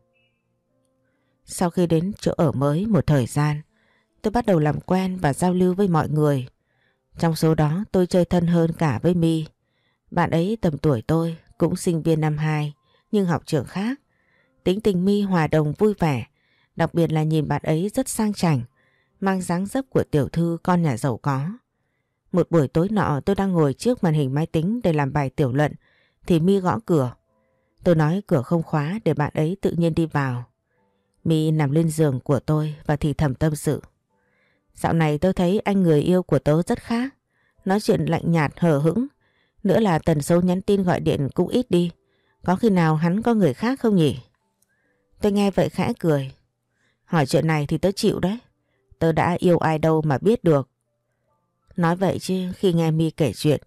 Sau khi đến chỗ ở mới một thời gian, tôi bắt đầu làm quen và giao lưu với mọi người. Trong số đó tôi chơi thân hơn cả với My. Bạn ấy tầm tuổi tôi, cũng sinh viên năm 2, nhưng học trường khác. Tính tình My hòa đồng vui vẻ, đặc biệt là nhìn bạn ấy rất sang chảnh, mang dáng dấp của tiểu thư con nhà giàu có. Một buổi tối nọ tôi đang ngồi trước màn hình máy tính để làm bài tiểu luận, thì My gõ cửa. Tôi nói cửa không khóa để bạn ấy tự nhiên đi vào. My nằm lên giường của tôi và thì thầm tâm sự. Dạo này tôi thấy anh người yêu của tớ rất khác. Nói chuyện lạnh nhạt hờ hững. Nữa là tần số nhắn tin gọi điện cũng ít đi. Có khi nào hắn có người khác không nhỉ? Tôi nghe vậy khẽ cười. Hỏi chuyện này thì tớ chịu đấy. Tớ đã yêu ai đâu mà biết được. Nói vậy chứ khi nghe mi kể chuyện,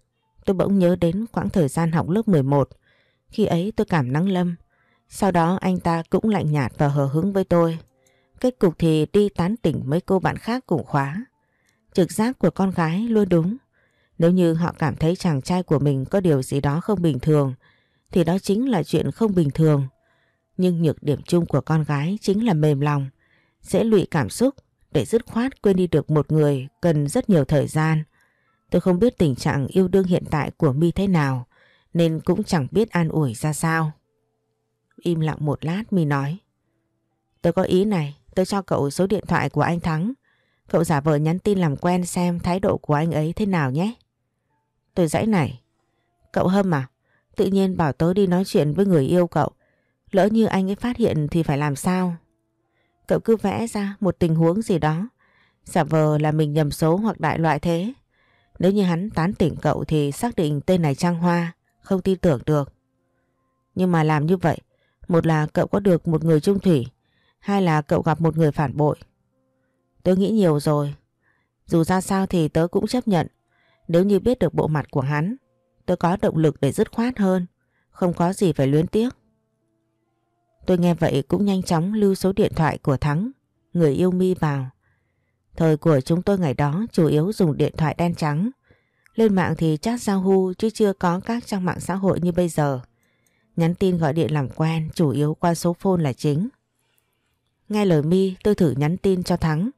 tôi bỗng nhớ đến quãng thời gian học lớp 11. Khi ấy tôi cảm nắng lâm, sau đó anh ta cũng lạnh nhạt và hờ hứng với tôi. Kết cục thì đi tán tỉnh mấy cô bạn khác cùng khóa. Trực giác của con gái luôn đúng. Nếu như họ cảm thấy chàng trai của mình có điều gì đó không bình thường thì đó chính là chuyện không bình thường. Nhưng nhược điểm chung của con gái chính là mềm lòng, dễ lụy cảm xúc để dứt khoát quên đi được một người cần rất nhiều thời gian. Tôi không biết tình trạng yêu đương hiện tại của Mi thế nào nên cũng chẳng biết an ủi ra sao. Im lặng một lát Mi nói Tôi có ý này, tôi cho cậu số điện thoại của anh Thắng. Cậu giả vờ nhắn tin làm quen xem thái độ của anh ấy thế nào nhé. Tôi dãy này. Cậu hâm à? Tự nhiên bảo tớ đi nói chuyện với người yêu cậu. Lỡ như anh ấy phát hiện thì phải làm sao? Cậu cứ vẽ ra một tình huống gì đó. Giả vờ là mình nhầm số hoặc đại loại thế. Nếu như hắn tán tỉnh cậu thì xác định tên này Trang Hoa, không tin tưởng được. Nhưng mà làm như vậy, một là cậu có được một người trung thủy, hai là cậu gặp một người phản bội. Tôi nghĩ nhiều rồi. Dù ra sao thì tớ cũng chấp nhận. Nếu như biết được bộ mặt của hắn, tôi có động lực để dứt khoát hơn, không có gì phải luyến tiếc. Tôi nghe vậy cũng nhanh chóng lưu số điện thoại của Thắng, người yêu mi vào. Thời của chúng tôi ngày đó chủ yếu dùng điện thoại đen trắng. Lên mạng thì chat Yahoo chứ chưa có các trang mạng xã hội như bây giờ. Nhắn tin gọi điện làm quen chủ yếu qua số phone là chính. Nghe lời mi tôi thử nhắn tin cho Thắng.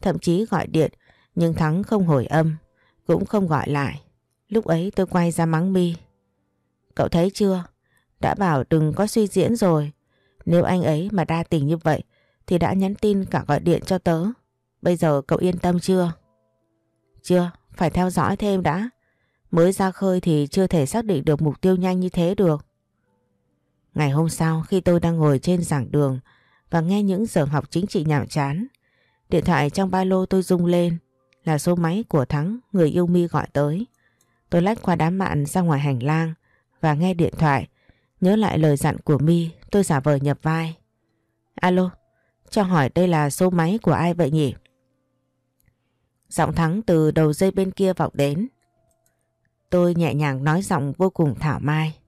Thậm chí gọi điện nhưng Thắng không hồi âm, cũng không gọi lại. Lúc ấy tôi quay ra mắng mi. Cậu thấy chưa? Đã bảo đừng có suy diễn rồi. Nếu anh ấy mà đa tình như vậy thì đã nhắn tin cả gọi điện cho tớ. Bây giờ cậu yên tâm chưa? Chưa, phải theo dõi thêm đã. Mới ra khơi thì chưa thể xác định được mục tiêu nhanh như thế được. Ngày hôm sau khi tôi đang ngồi trên giảng đường và nghe những giờ học chính trị nhảm chán, điện thoại trong ba lô tôi rung lên là số máy của Thắng, người yêu mi gọi tới. Tôi lách qua đám mạn ra ngoài hành lang và nghe điện thoại. Nhớ lại lời dặn của mi tôi giả vờ nhập vai. Alo, cho hỏi đây là số máy của ai vậy nhỉ? Giọng Thắng từ đầu dây bên kia vọng đến. Tôi nhẹ nhàng nói giọng vô cùng thảo mai.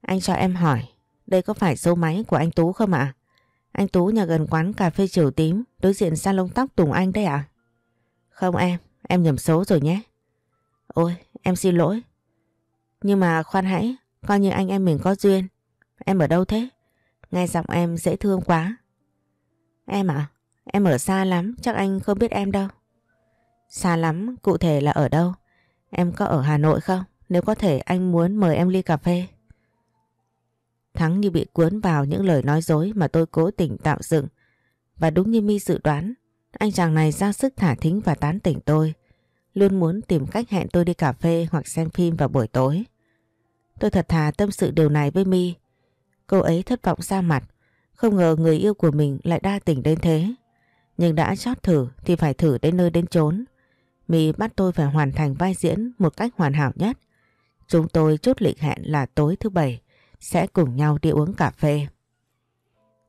Anh cho em hỏi, đây có phải số máy của anh Tú không ạ? Anh Tú nhà gần quán cà phê chiều tím, đối diện salon tóc Tùng Anh đấy ạ? Không em, em nhầm số rồi nhé. Ôi, em xin lỗi. Nhưng mà khoan hãy, coi như anh em mình có duyên. Em ở đâu thế? Nghe giọng em dễ thương quá. Em à? Em ở xa lắm, chắc anh không biết em đâu. Xa lắm, cụ thể là ở đâu? Em có ở Hà Nội không? Nếu có thể anh muốn mời em ly cà phê. Thắng như bị cuốn vào những lời nói dối mà tôi cố tình tạo dựng. Và đúng như mi dự đoán, anh chàng này ra sức thả thính và tán tỉnh tôi. Luôn muốn tìm cách hẹn tôi đi cà phê hoặc xem phim vào buổi tối. Tôi thật thà tâm sự điều này với mi Cô ấy thất vọng ra mặt, không ngờ người yêu của mình lại đa tình đến thế. Nhưng đã chót thử thì phải thử đến nơi đến chốn. Mì bắt tôi phải hoàn thành vai diễn một cách hoàn hảo nhất. Chúng tôi chốt lịch hẹn là tối thứ bảy sẽ cùng nhau đi uống cà phê.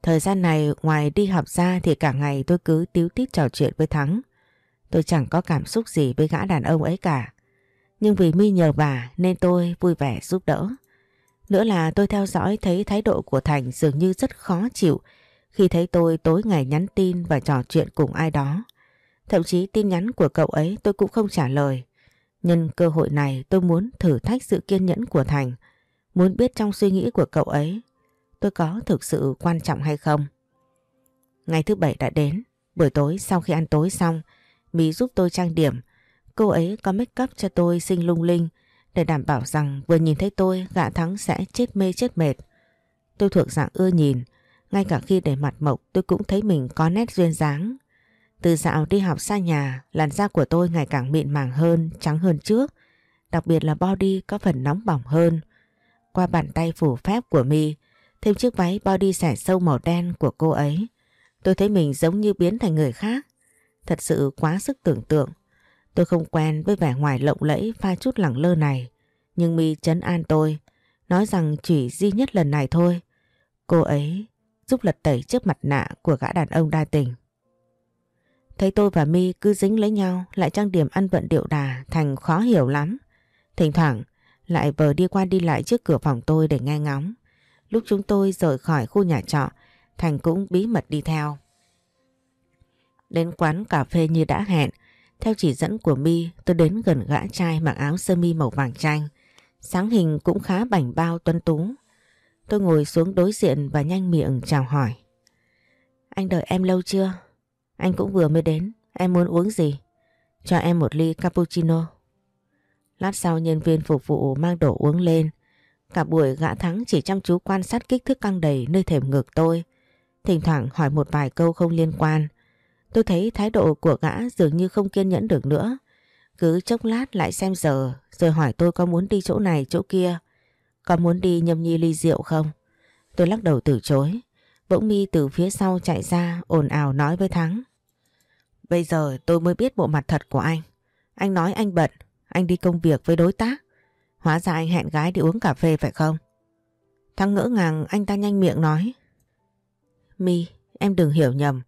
Thời gian này ngoài đi học ra thì cả ngày tôi cứ tíu tít trò chuyện với Thắng. Tôi chẳng có cảm xúc gì với gã đàn ông ấy cả. Nhưng vì mi nhờ bà nên tôi vui vẻ giúp đỡ. Nữa là tôi theo dõi thấy thái độ của Thành dường như rất khó chịu khi thấy tôi tối ngày nhắn tin và trò chuyện cùng ai đó. Thậm chí tin nhắn của cậu ấy tôi cũng không trả lời. Nhân cơ hội này tôi muốn thử thách sự kiên nhẫn của Thành, muốn biết trong suy nghĩ của cậu ấy tôi có thực sự quan trọng hay không. Ngày thứ bảy đã đến, buổi tối sau khi ăn tối xong, Mỹ giúp tôi trang điểm. Cô ấy có make up cho tôi xinh lung linh, để đảm bảo rằng vừa nhìn thấy tôi gã thắng sẽ chết mê chết mệt. Tôi thuộc dạng ưa nhìn, ngay cả khi để mặt mộc tôi cũng thấy mình có nét duyên dáng. Từ dạo đi học xa nhà, làn da của tôi ngày càng mịn màng hơn, trắng hơn trước. Đặc biệt là body có phần nóng bỏng hơn. Qua bàn tay phủ phép của mi thêm chiếc váy body xẻ sâu màu đen của cô ấy. Tôi thấy mình giống như biến thành người khác. Thật sự quá sức tưởng tượng. Tôi không quen với vẻ ngoài lộng lẫy pha chút lẳng lơ này. Nhưng mi chấn an tôi, nói rằng chỉ duy nhất lần này thôi. Cô ấy giúp lật tẩy trước mặt nạ của gã đàn ông đa tình. Thấy tôi và mi cứ dính lấy nhau lại trang điểm ăn vận điệu đà thành khó hiểu lắm. Thỉnh thoảng lại vờ đi qua đi lại trước cửa phòng tôi để nghe ngóng. Lúc chúng tôi rời khỏi khu nhà trọ, Thành cũng bí mật đi theo. Đến quán cà phê như đã hẹn, theo chỉ dẫn của mi, tôi đến gần gã trai mặc áo sơ mi màu vàng chanh. Sáng hình cũng khá bảnh bao tuân tú. Tôi ngồi xuống đối diện và nhanh miệng chào hỏi. Anh đợi em lâu chưa? Anh cũng vừa mới đến. Em muốn uống gì? Cho em một ly cappuccino. Lát sau nhân viên phục vụ mang đồ uống lên. Cả buổi gã thắng chỉ chăm chú quan sát kích thước căng đầy nơi thềm ngực tôi. Thỉnh thoảng hỏi một vài câu không liên quan. Tôi thấy thái độ của gã dường như không kiên nhẫn được nữa. Cứ chốc lát lại xem giờ rồi hỏi tôi có muốn đi chỗ này chỗ kia. Có muốn đi nhâm nhi ly rượu không? Tôi lắc đầu từ chối. Bỗng mi từ phía sau chạy ra ồn ào nói với Thắng. Bây giờ tôi mới biết bộ mặt thật của anh. Anh nói anh bận, anh đi công việc với đối tác. Hóa ra anh hẹn gái đi uống cà phê phải không? Thắng ngỡ ngàng anh ta nhanh miệng nói. Mi, em đừng hiểu nhầm.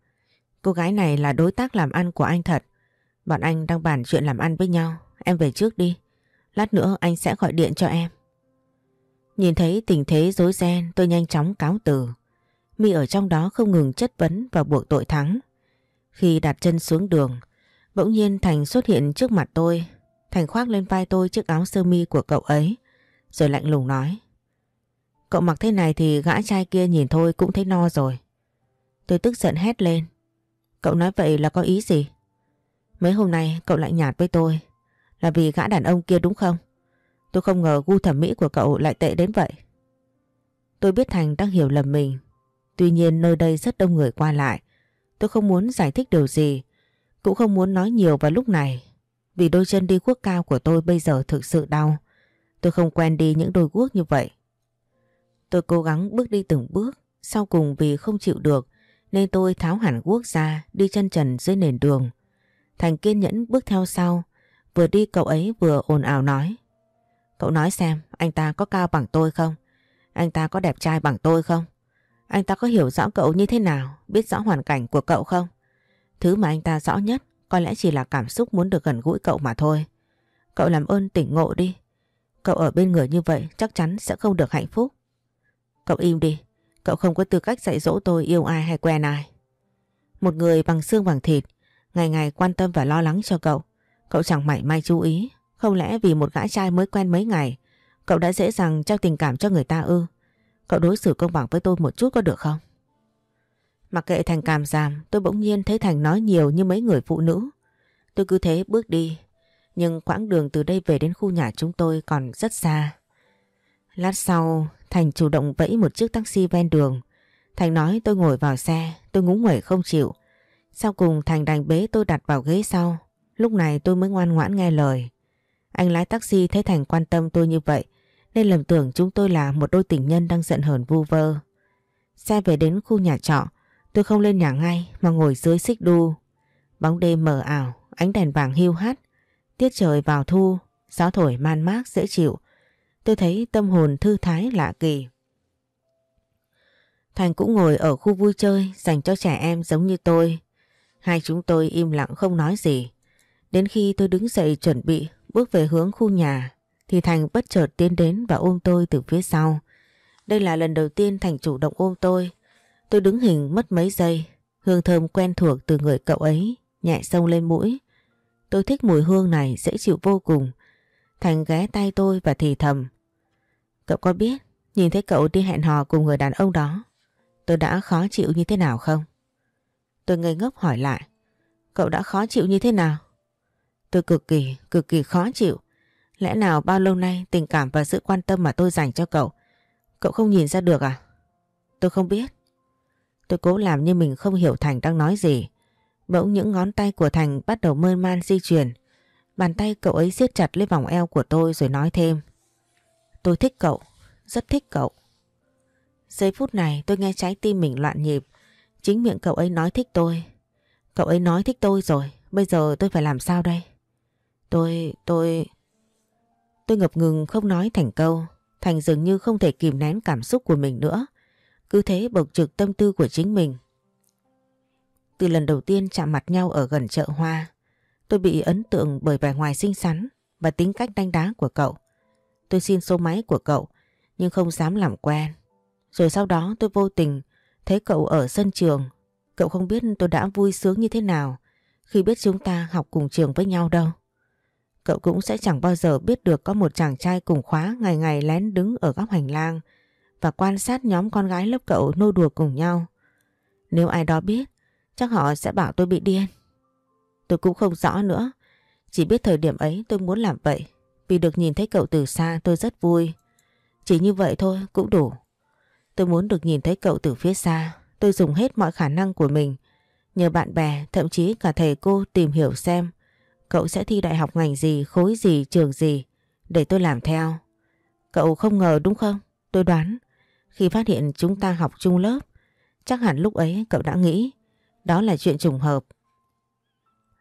Cô gái này là đối tác làm ăn của anh thật. Bọn anh đang bàn chuyện làm ăn với nhau. Em về trước đi. Lát nữa anh sẽ gọi điện cho em. Nhìn thấy tình thế rối ren tôi nhanh chóng cáo từ. Mi ở trong đó không ngừng chất vấn và buộc tội Thắng. Khi đặt chân xuống đường, bỗng nhiên Thành xuất hiện trước mặt tôi. Thành khoác lên vai tôi chiếc áo sơ mi của cậu ấy, rồi lạnh lùng nói. Cậu mặc thế này thì gã trai kia nhìn thôi cũng thấy no rồi. Tôi tức giận hét lên. Cậu nói vậy là có ý gì? Mấy hôm nay cậu lại nhạt với tôi. Là vì gã đàn ông kia đúng không? Tôi không ngờ gu thẩm mỹ của cậu lại tệ đến vậy. Tôi biết Thành đang hiểu lầm mình. Tuy nhiên nơi đây rất đông người qua lại. Tôi không muốn giải thích điều gì. Cũng không muốn nói nhiều vào lúc này. Vì đôi chân đi quốc cao của tôi bây giờ thực sự đau. Tôi không quen đi những đôi guốc như vậy. Tôi cố gắng bước đi từng bước. Sau cùng vì không chịu được nên tôi tháo hẳn guốc ra, đi chân trần dưới nền đường. Thành kiên nhẫn bước theo sau. Vừa đi cậu ấy vừa ồn ào nói. Cậu nói xem, anh ta có cao bằng tôi không? Anh ta có đẹp trai bằng tôi không? Anh ta có hiểu rõ cậu như thế nào? Biết rõ hoàn cảnh của cậu không? Thứ mà anh ta rõ nhất, có lẽ chỉ là cảm xúc muốn được gần gũi cậu mà thôi. Cậu làm ơn tỉnh ngộ đi. Cậu ở bên người như vậy chắc chắn sẽ không được hạnh phúc. Cậu im đi. Cậu không có tư cách dạy dỗ tôi yêu ai hay quen ai. Một người bằng xương bằng thịt, ngày ngày quan tâm và lo lắng cho cậu. Cậu chẳng mảy may chú ý. Không lẽ vì một gã trai mới quen mấy ngày, cậu đã dễ dàng trao tình cảm cho người ta ư? Cậu đối xử công bằng với tôi một chút có được không? Mặc kệ Thành cảm giảm, tôi bỗng nhiên thấy Thành nói nhiều như mấy người phụ nữ. Tôi cứ thế bước đi, nhưng quãng đường từ đây về đến khu nhà chúng tôi còn rất xa. Lát sau, Thành chủ động vẫy một chiếc taxi ven đường. Thành nói tôi ngồi vào xe, tôi ngúng nguẩy không chịu. Sau cùng Thành đành bế tôi đặt vào ghế sau. Lúc này tôi mới ngoan ngoãn nghe lời. Anh lái taxi thấy Thành quan tâm tôi như vậy nên lầm tưởng chúng tôi là một đôi tình nhân đang giận hờn vu vơ. Xe về đến khu nhà trọ, tôi không lên nhà ngay mà ngồi dưới xích đu. Bóng đêm mờ ảo, ánh đèn vàng hiu hắt, tiết trời vào thu, gió thổi man mát dễ chịu. Tôi thấy tâm hồn thư thái lạ kỳ. Thành cũng ngồi ở khu vui chơi dành cho trẻ em giống như tôi. Hai chúng tôi im lặng không nói gì. Đến khi tôi đứng dậy chuẩn bị bước về hướng khu nhà thì Thành bất chợt tiến đến và ôm tôi từ phía sau. Đây là lần đầu tiên Thành chủ động ôm tôi. Tôi đứng hình mất mấy giây, hương thơm quen thuộc từ người cậu ấy, nhẹ sông lên mũi. Tôi thích mùi hương này dễ chịu vô cùng. Thành ghé tay tôi và thì thầm. Cậu có biết, nhìn thấy cậu đi hẹn hò cùng người đàn ông đó, tôi đã khó chịu như thế nào không? Tôi ngây ngốc hỏi lại. Cậu đã khó chịu như thế nào? Tôi cực kỳ, cực kỳ khó chịu. Lẽ nào bao lâu nay tình cảm và sự quan tâm mà tôi dành cho cậu, cậu không nhìn ra được à? Tôi không biết. Tôi cố làm như mình không hiểu Thành đang nói gì. Bỗng những ngón tay của Thành bắt đầu mơn man di chuyển. Bàn tay cậu ấy siết chặt lấy vòng eo của tôi rồi nói thêm. Tôi thích cậu, rất thích cậu. Giây phút này tôi nghe trái tim mình loạn nhịp. Chính miệng cậu ấy nói thích tôi. Cậu ấy nói thích tôi rồi, bây giờ tôi phải làm sao đây? Tôi, tôi... Tôi ngập ngừng không nói thành câu. Thành dường như không thể kìm nén cảm xúc của mình nữa. Cứ thế bộc trực tâm tư của chính mình. Từ lần đầu tiên chạm mặt nhau ở gần chợ hoa, tôi bị ấn tượng bởi vẻ ngoài xinh xắn và tính cách đanh đá của cậu. Tôi xin số máy của cậu, nhưng không dám làm quen. Rồi sau đó tôi vô tình thấy cậu ở sân trường. Cậu không biết tôi đã vui sướng như thế nào khi biết chúng ta học cùng trường với nhau đâu. Cậu cũng sẽ chẳng bao giờ biết được có một chàng trai cùng khóa ngày ngày lén đứng ở góc hành lang và quan sát nhóm con gái lớp cậu nô đùa cùng nhau. Nếu ai đó biết, chắc họ sẽ bảo tôi bị điên. Tôi cũng không rõ nữa, chỉ biết thời điểm ấy tôi muốn làm vậy. Vì được nhìn thấy cậu từ xa tôi rất vui. Chỉ như vậy thôi cũng đủ. Tôi muốn được nhìn thấy cậu từ phía xa. Tôi dùng hết mọi khả năng của mình. Nhờ bạn bè, thậm chí cả thầy cô tìm hiểu xem cậu sẽ thi đại học ngành gì, khối gì, trường gì để tôi làm theo. Cậu không ngờ đúng không? Tôi đoán khi phát hiện chúng ta học chung lớp chắc hẳn lúc ấy cậu đã nghĩ đó là chuyện trùng hợp.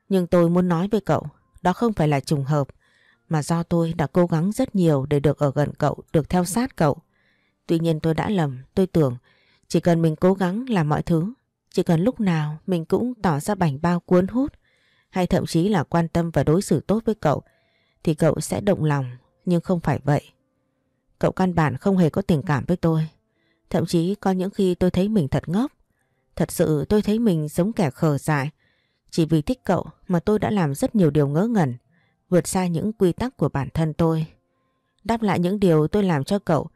Nhưng tôi muốn nói với cậu đó không phải là trùng hợp mà do tôi đã cố gắng rất nhiều để được ở gần cậu, được theo sát cậu. Tuy nhiên tôi đã lầm, tôi tưởng chỉ cần mình cố gắng làm mọi thứ, chỉ cần lúc nào mình cũng tỏ ra bảnh bao cuốn hút hay thậm chí là quan tâm và đối xử tốt với cậu thì cậu sẽ động lòng, nhưng không phải vậy. Cậu căn bản không hề có tình cảm với tôi. Thậm chí có những khi tôi thấy mình thật ngốc. Thật sự tôi thấy mình giống kẻ khờ dại. Chỉ vì thích cậu mà tôi đã làm rất nhiều điều ngớ ngẩn vượt xa những quy tắc của bản thân tôi. Đáp lại những điều tôi làm cho cậu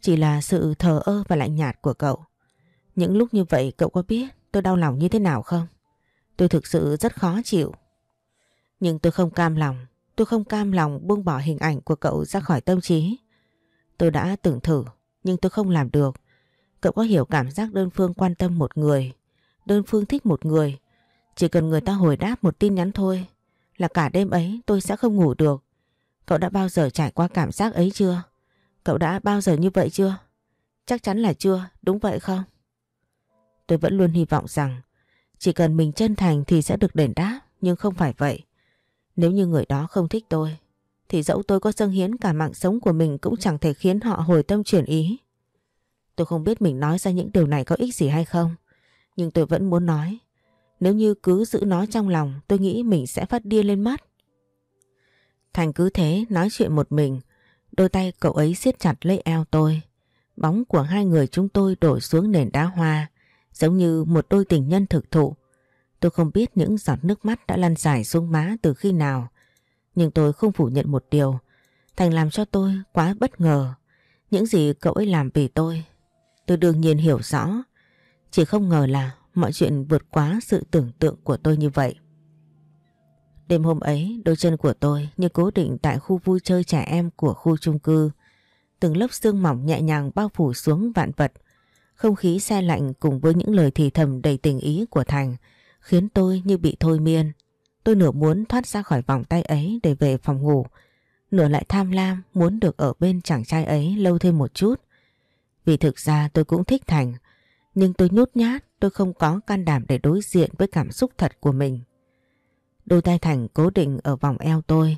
chỉ là sự thờ ơ và lạnh nhạt của cậu. Những lúc như vậy cậu có biết tôi đau lòng như thế nào không? Tôi thực sự rất khó chịu. Nhưng tôi không cam lòng, tôi không cam lòng buông bỏ hình ảnh của cậu ra khỏi tâm trí. Tôi đã tưởng thử, nhưng tôi không làm được. Cậu có hiểu cảm giác đơn phương quan tâm một người, đơn phương thích một người. Chỉ cần người ta hồi đáp một tin nhắn thôi là cả đêm ấy tôi sẽ không ngủ được. Cậu đã bao giờ trải qua cảm giác ấy chưa? Cậu đã bao giờ như vậy chưa? Chắc chắn là chưa, đúng vậy không? Tôi vẫn luôn hy vọng rằng chỉ cần mình chân thành thì sẽ được đền đáp, nhưng không phải vậy. Nếu như người đó không thích tôi, thì dẫu tôi có dâng hiến cả mạng sống của mình cũng chẳng thể khiến họ hồi tâm chuyển ý. Tôi không biết mình nói ra những điều này có ích gì hay không, nhưng tôi vẫn muốn nói. Nếu như cứ giữ nó trong lòng tôi nghĩ mình sẽ phát điên lên mắt. Thành cứ thế nói chuyện một mình, đôi tay cậu ấy siết chặt lấy eo tôi. Bóng của hai người chúng tôi đổ xuống nền đá hoa, giống như một đôi tình nhân thực thụ. Tôi không biết những giọt nước mắt đã lăn dài xuống má từ khi nào, nhưng tôi không phủ nhận một điều. Thành làm cho tôi quá bất ngờ. Những gì cậu ấy làm vì tôi, tôi đương nhiên hiểu rõ. Chỉ không ngờ là mọi chuyện vượt quá sự tưởng tượng của tôi như vậy. Đêm hôm ấy, đôi chân của tôi như cố định tại khu vui chơi trẻ em của khu chung cư. Từng lớp sương mỏng nhẹ nhàng bao phủ xuống vạn vật. Không khí xe lạnh cùng với những lời thì thầm đầy tình ý của Thành khiến tôi như bị thôi miên. Tôi nửa muốn thoát ra khỏi vòng tay ấy để về phòng ngủ, nửa lại tham lam muốn được ở bên chàng trai ấy lâu thêm một chút. Vì thực ra tôi cũng thích Thành, nhưng tôi nhút nhát, tôi không có can đảm để đối diện với cảm xúc thật của mình. Đôi tay Thành cố định ở vòng eo tôi,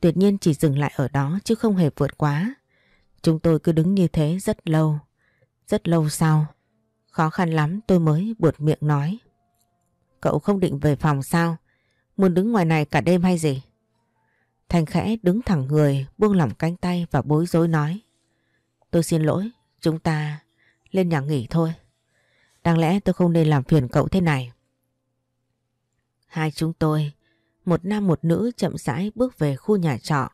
tuyệt nhiên chỉ dừng lại ở đó chứ không hề vượt quá. Chúng tôi cứ đứng như thế rất lâu, rất lâu sau. Khó khăn lắm tôi mới buột miệng nói. Cậu không định về phòng sao? Muốn đứng ngoài này cả đêm hay gì? Thành khẽ đứng thẳng người, buông lỏng cánh tay và bối rối nói. Tôi xin lỗi, chúng ta lên nhà nghỉ thôi. Đáng lẽ tôi không nên làm phiền cậu thế này. Hai chúng tôi, một nam một nữ chậm rãi bước về khu nhà trọ.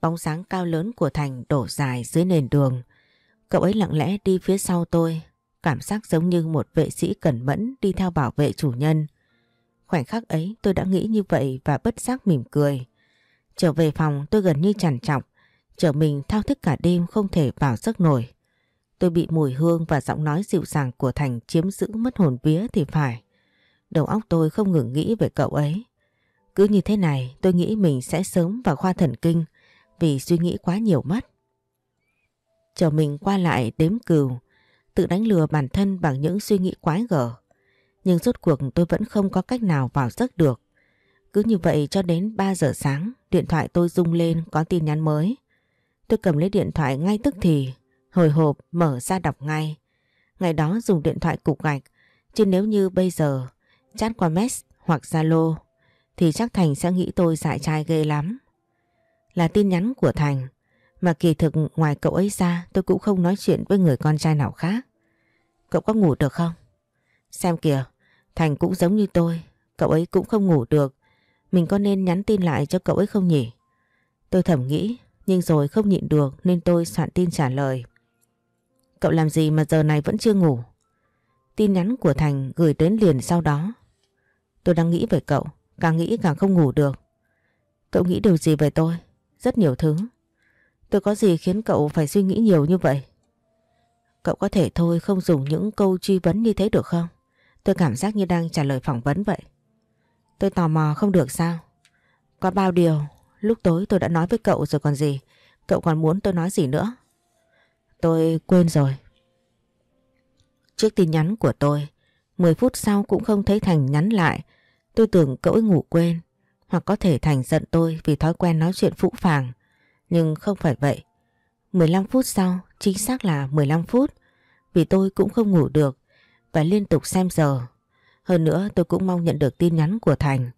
Bóng sáng cao lớn của Thành đổ dài dưới nền đường. Cậu ấy lặng lẽ đi phía sau tôi, cảm giác giống như một vệ sĩ cẩn mẫn đi theo bảo vệ chủ nhân. Khoảnh khắc ấy tôi đã nghĩ như vậy và bất giác mỉm cười. Trở về phòng tôi gần như chằn trọc, chờ mình thao thức cả đêm không thể vào giấc nổi. Tôi bị mùi hương và giọng nói dịu dàng của Thành chiếm giữ mất hồn vía thì phải. Đầu óc tôi không ngừng nghĩ về cậu ấy. Cứ như thế này tôi nghĩ mình sẽ sớm vào khoa thần kinh vì suy nghĩ quá nhiều mất. Chờ mình qua lại đếm cừu, tự đánh lừa bản thân bằng những suy nghĩ quái gở. Nhưng rốt cuộc tôi vẫn không có cách nào vào giấc được. Cứ như vậy cho đến 3 giờ sáng, điện thoại tôi rung lên có tin nhắn mới. Tôi cầm lấy điện thoại ngay tức thì Hồi hộp mở ra đọc ngay. Ngày đó dùng điện thoại cục gạch, chứ nếu như bây giờ chat qua mess hoặc Zalo thì chắc Thành sẽ nghĩ tôi dại trai ghê lắm. Là tin nhắn của Thành, mà kỳ thực ngoài cậu ấy ra tôi cũng không nói chuyện với người con trai nào khác. Cậu có ngủ được không? Xem kìa, Thành cũng giống như tôi, cậu ấy cũng không ngủ được Mình có nên nhắn tin lại cho cậu ấy không nhỉ? Tôi thầm nghĩ, nhưng rồi không nhịn được nên tôi soạn tin trả lời. Cậu làm gì mà giờ này vẫn chưa ngủ? Tin nhắn của Thành gửi đến liền sau đó. Tôi đang nghĩ về cậu, càng nghĩ càng không ngủ được. Cậu nghĩ điều gì về tôi? Rất nhiều thứ. Tôi có gì khiến cậu phải suy nghĩ nhiều như vậy? Cậu có thể thôi không dùng những câu truy vấn như thế được không? Tôi cảm giác như đang trả lời phỏng vấn vậy. Tôi tò mò không được sao? Có bao điều, lúc tối tôi đã nói với cậu rồi còn gì. Cậu còn muốn tôi nói gì nữa? Tôi quên rồi. Trước tin nhắn của tôi, 10 phút sau cũng không thấy Thành nhắn lại. Tôi tưởng cậu ấy ngủ quên. Hoặc có thể Thành giận tôi vì thói quen nói chuyện phũ phàng. Nhưng không phải vậy. 15 phút sau, chính xác là 15 phút. Vì tôi cũng không ngủ được và liên tục xem giờ. Hơn nữa tôi cũng mong nhận được tin nhắn của Thành.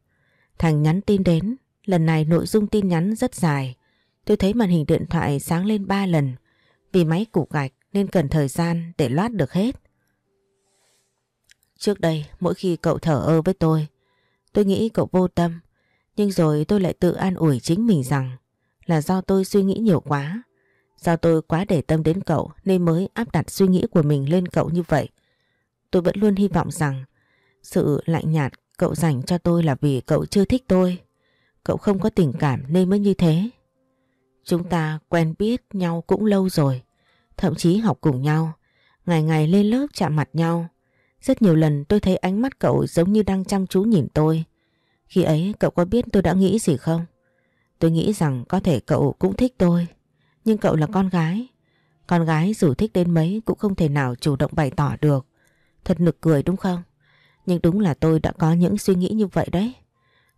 Thành nhắn tin đến, lần này nội dung tin nhắn rất dài. Tôi thấy màn hình điện thoại sáng lên 3 lần. Vì máy củ gạch nên cần thời gian để loát được hết. Trước đây mỗi khi cậu thở ơ với tôi, tôi nghĩ cậu vô tâm. Nhưng rồi tôi lại tự an ủi chính mình rằng là do tôi suy nghĩ nhiều quá. Do tôi quá để tâm đến cậu nên mới áp đặt suy nghĩ của mình lên cậu như vậy. Tôi vẫn luôn hy vọng rằng sự lạnh nhạt cậu dành cho tôi là vì cậu chưa thích tôi. Cậu không có tình cảm nên mới như thế. Chúng ta quen biết nhau cũng lâu rồi. Thậm chí học cùng nhau. Ngày ngày lên lớp chạm mặt nhau. Rất nhiều lần tôi thấy ánh mắt cậu giống như đang chăm chú nhìn tôi. Khi ấy cậu có biết tôi đã nghĩ gì không? Tôi nghĩ rằng có thể cậu cũng thích tôi. Nhưng cậu là con gái. Con gái dù thích đến mấy cũng không thể nào chủ động bày tỏ được. Thật nực cười đúng không? Nhưng đúng là tôi đã có những suy nghĩ như vậy đấy.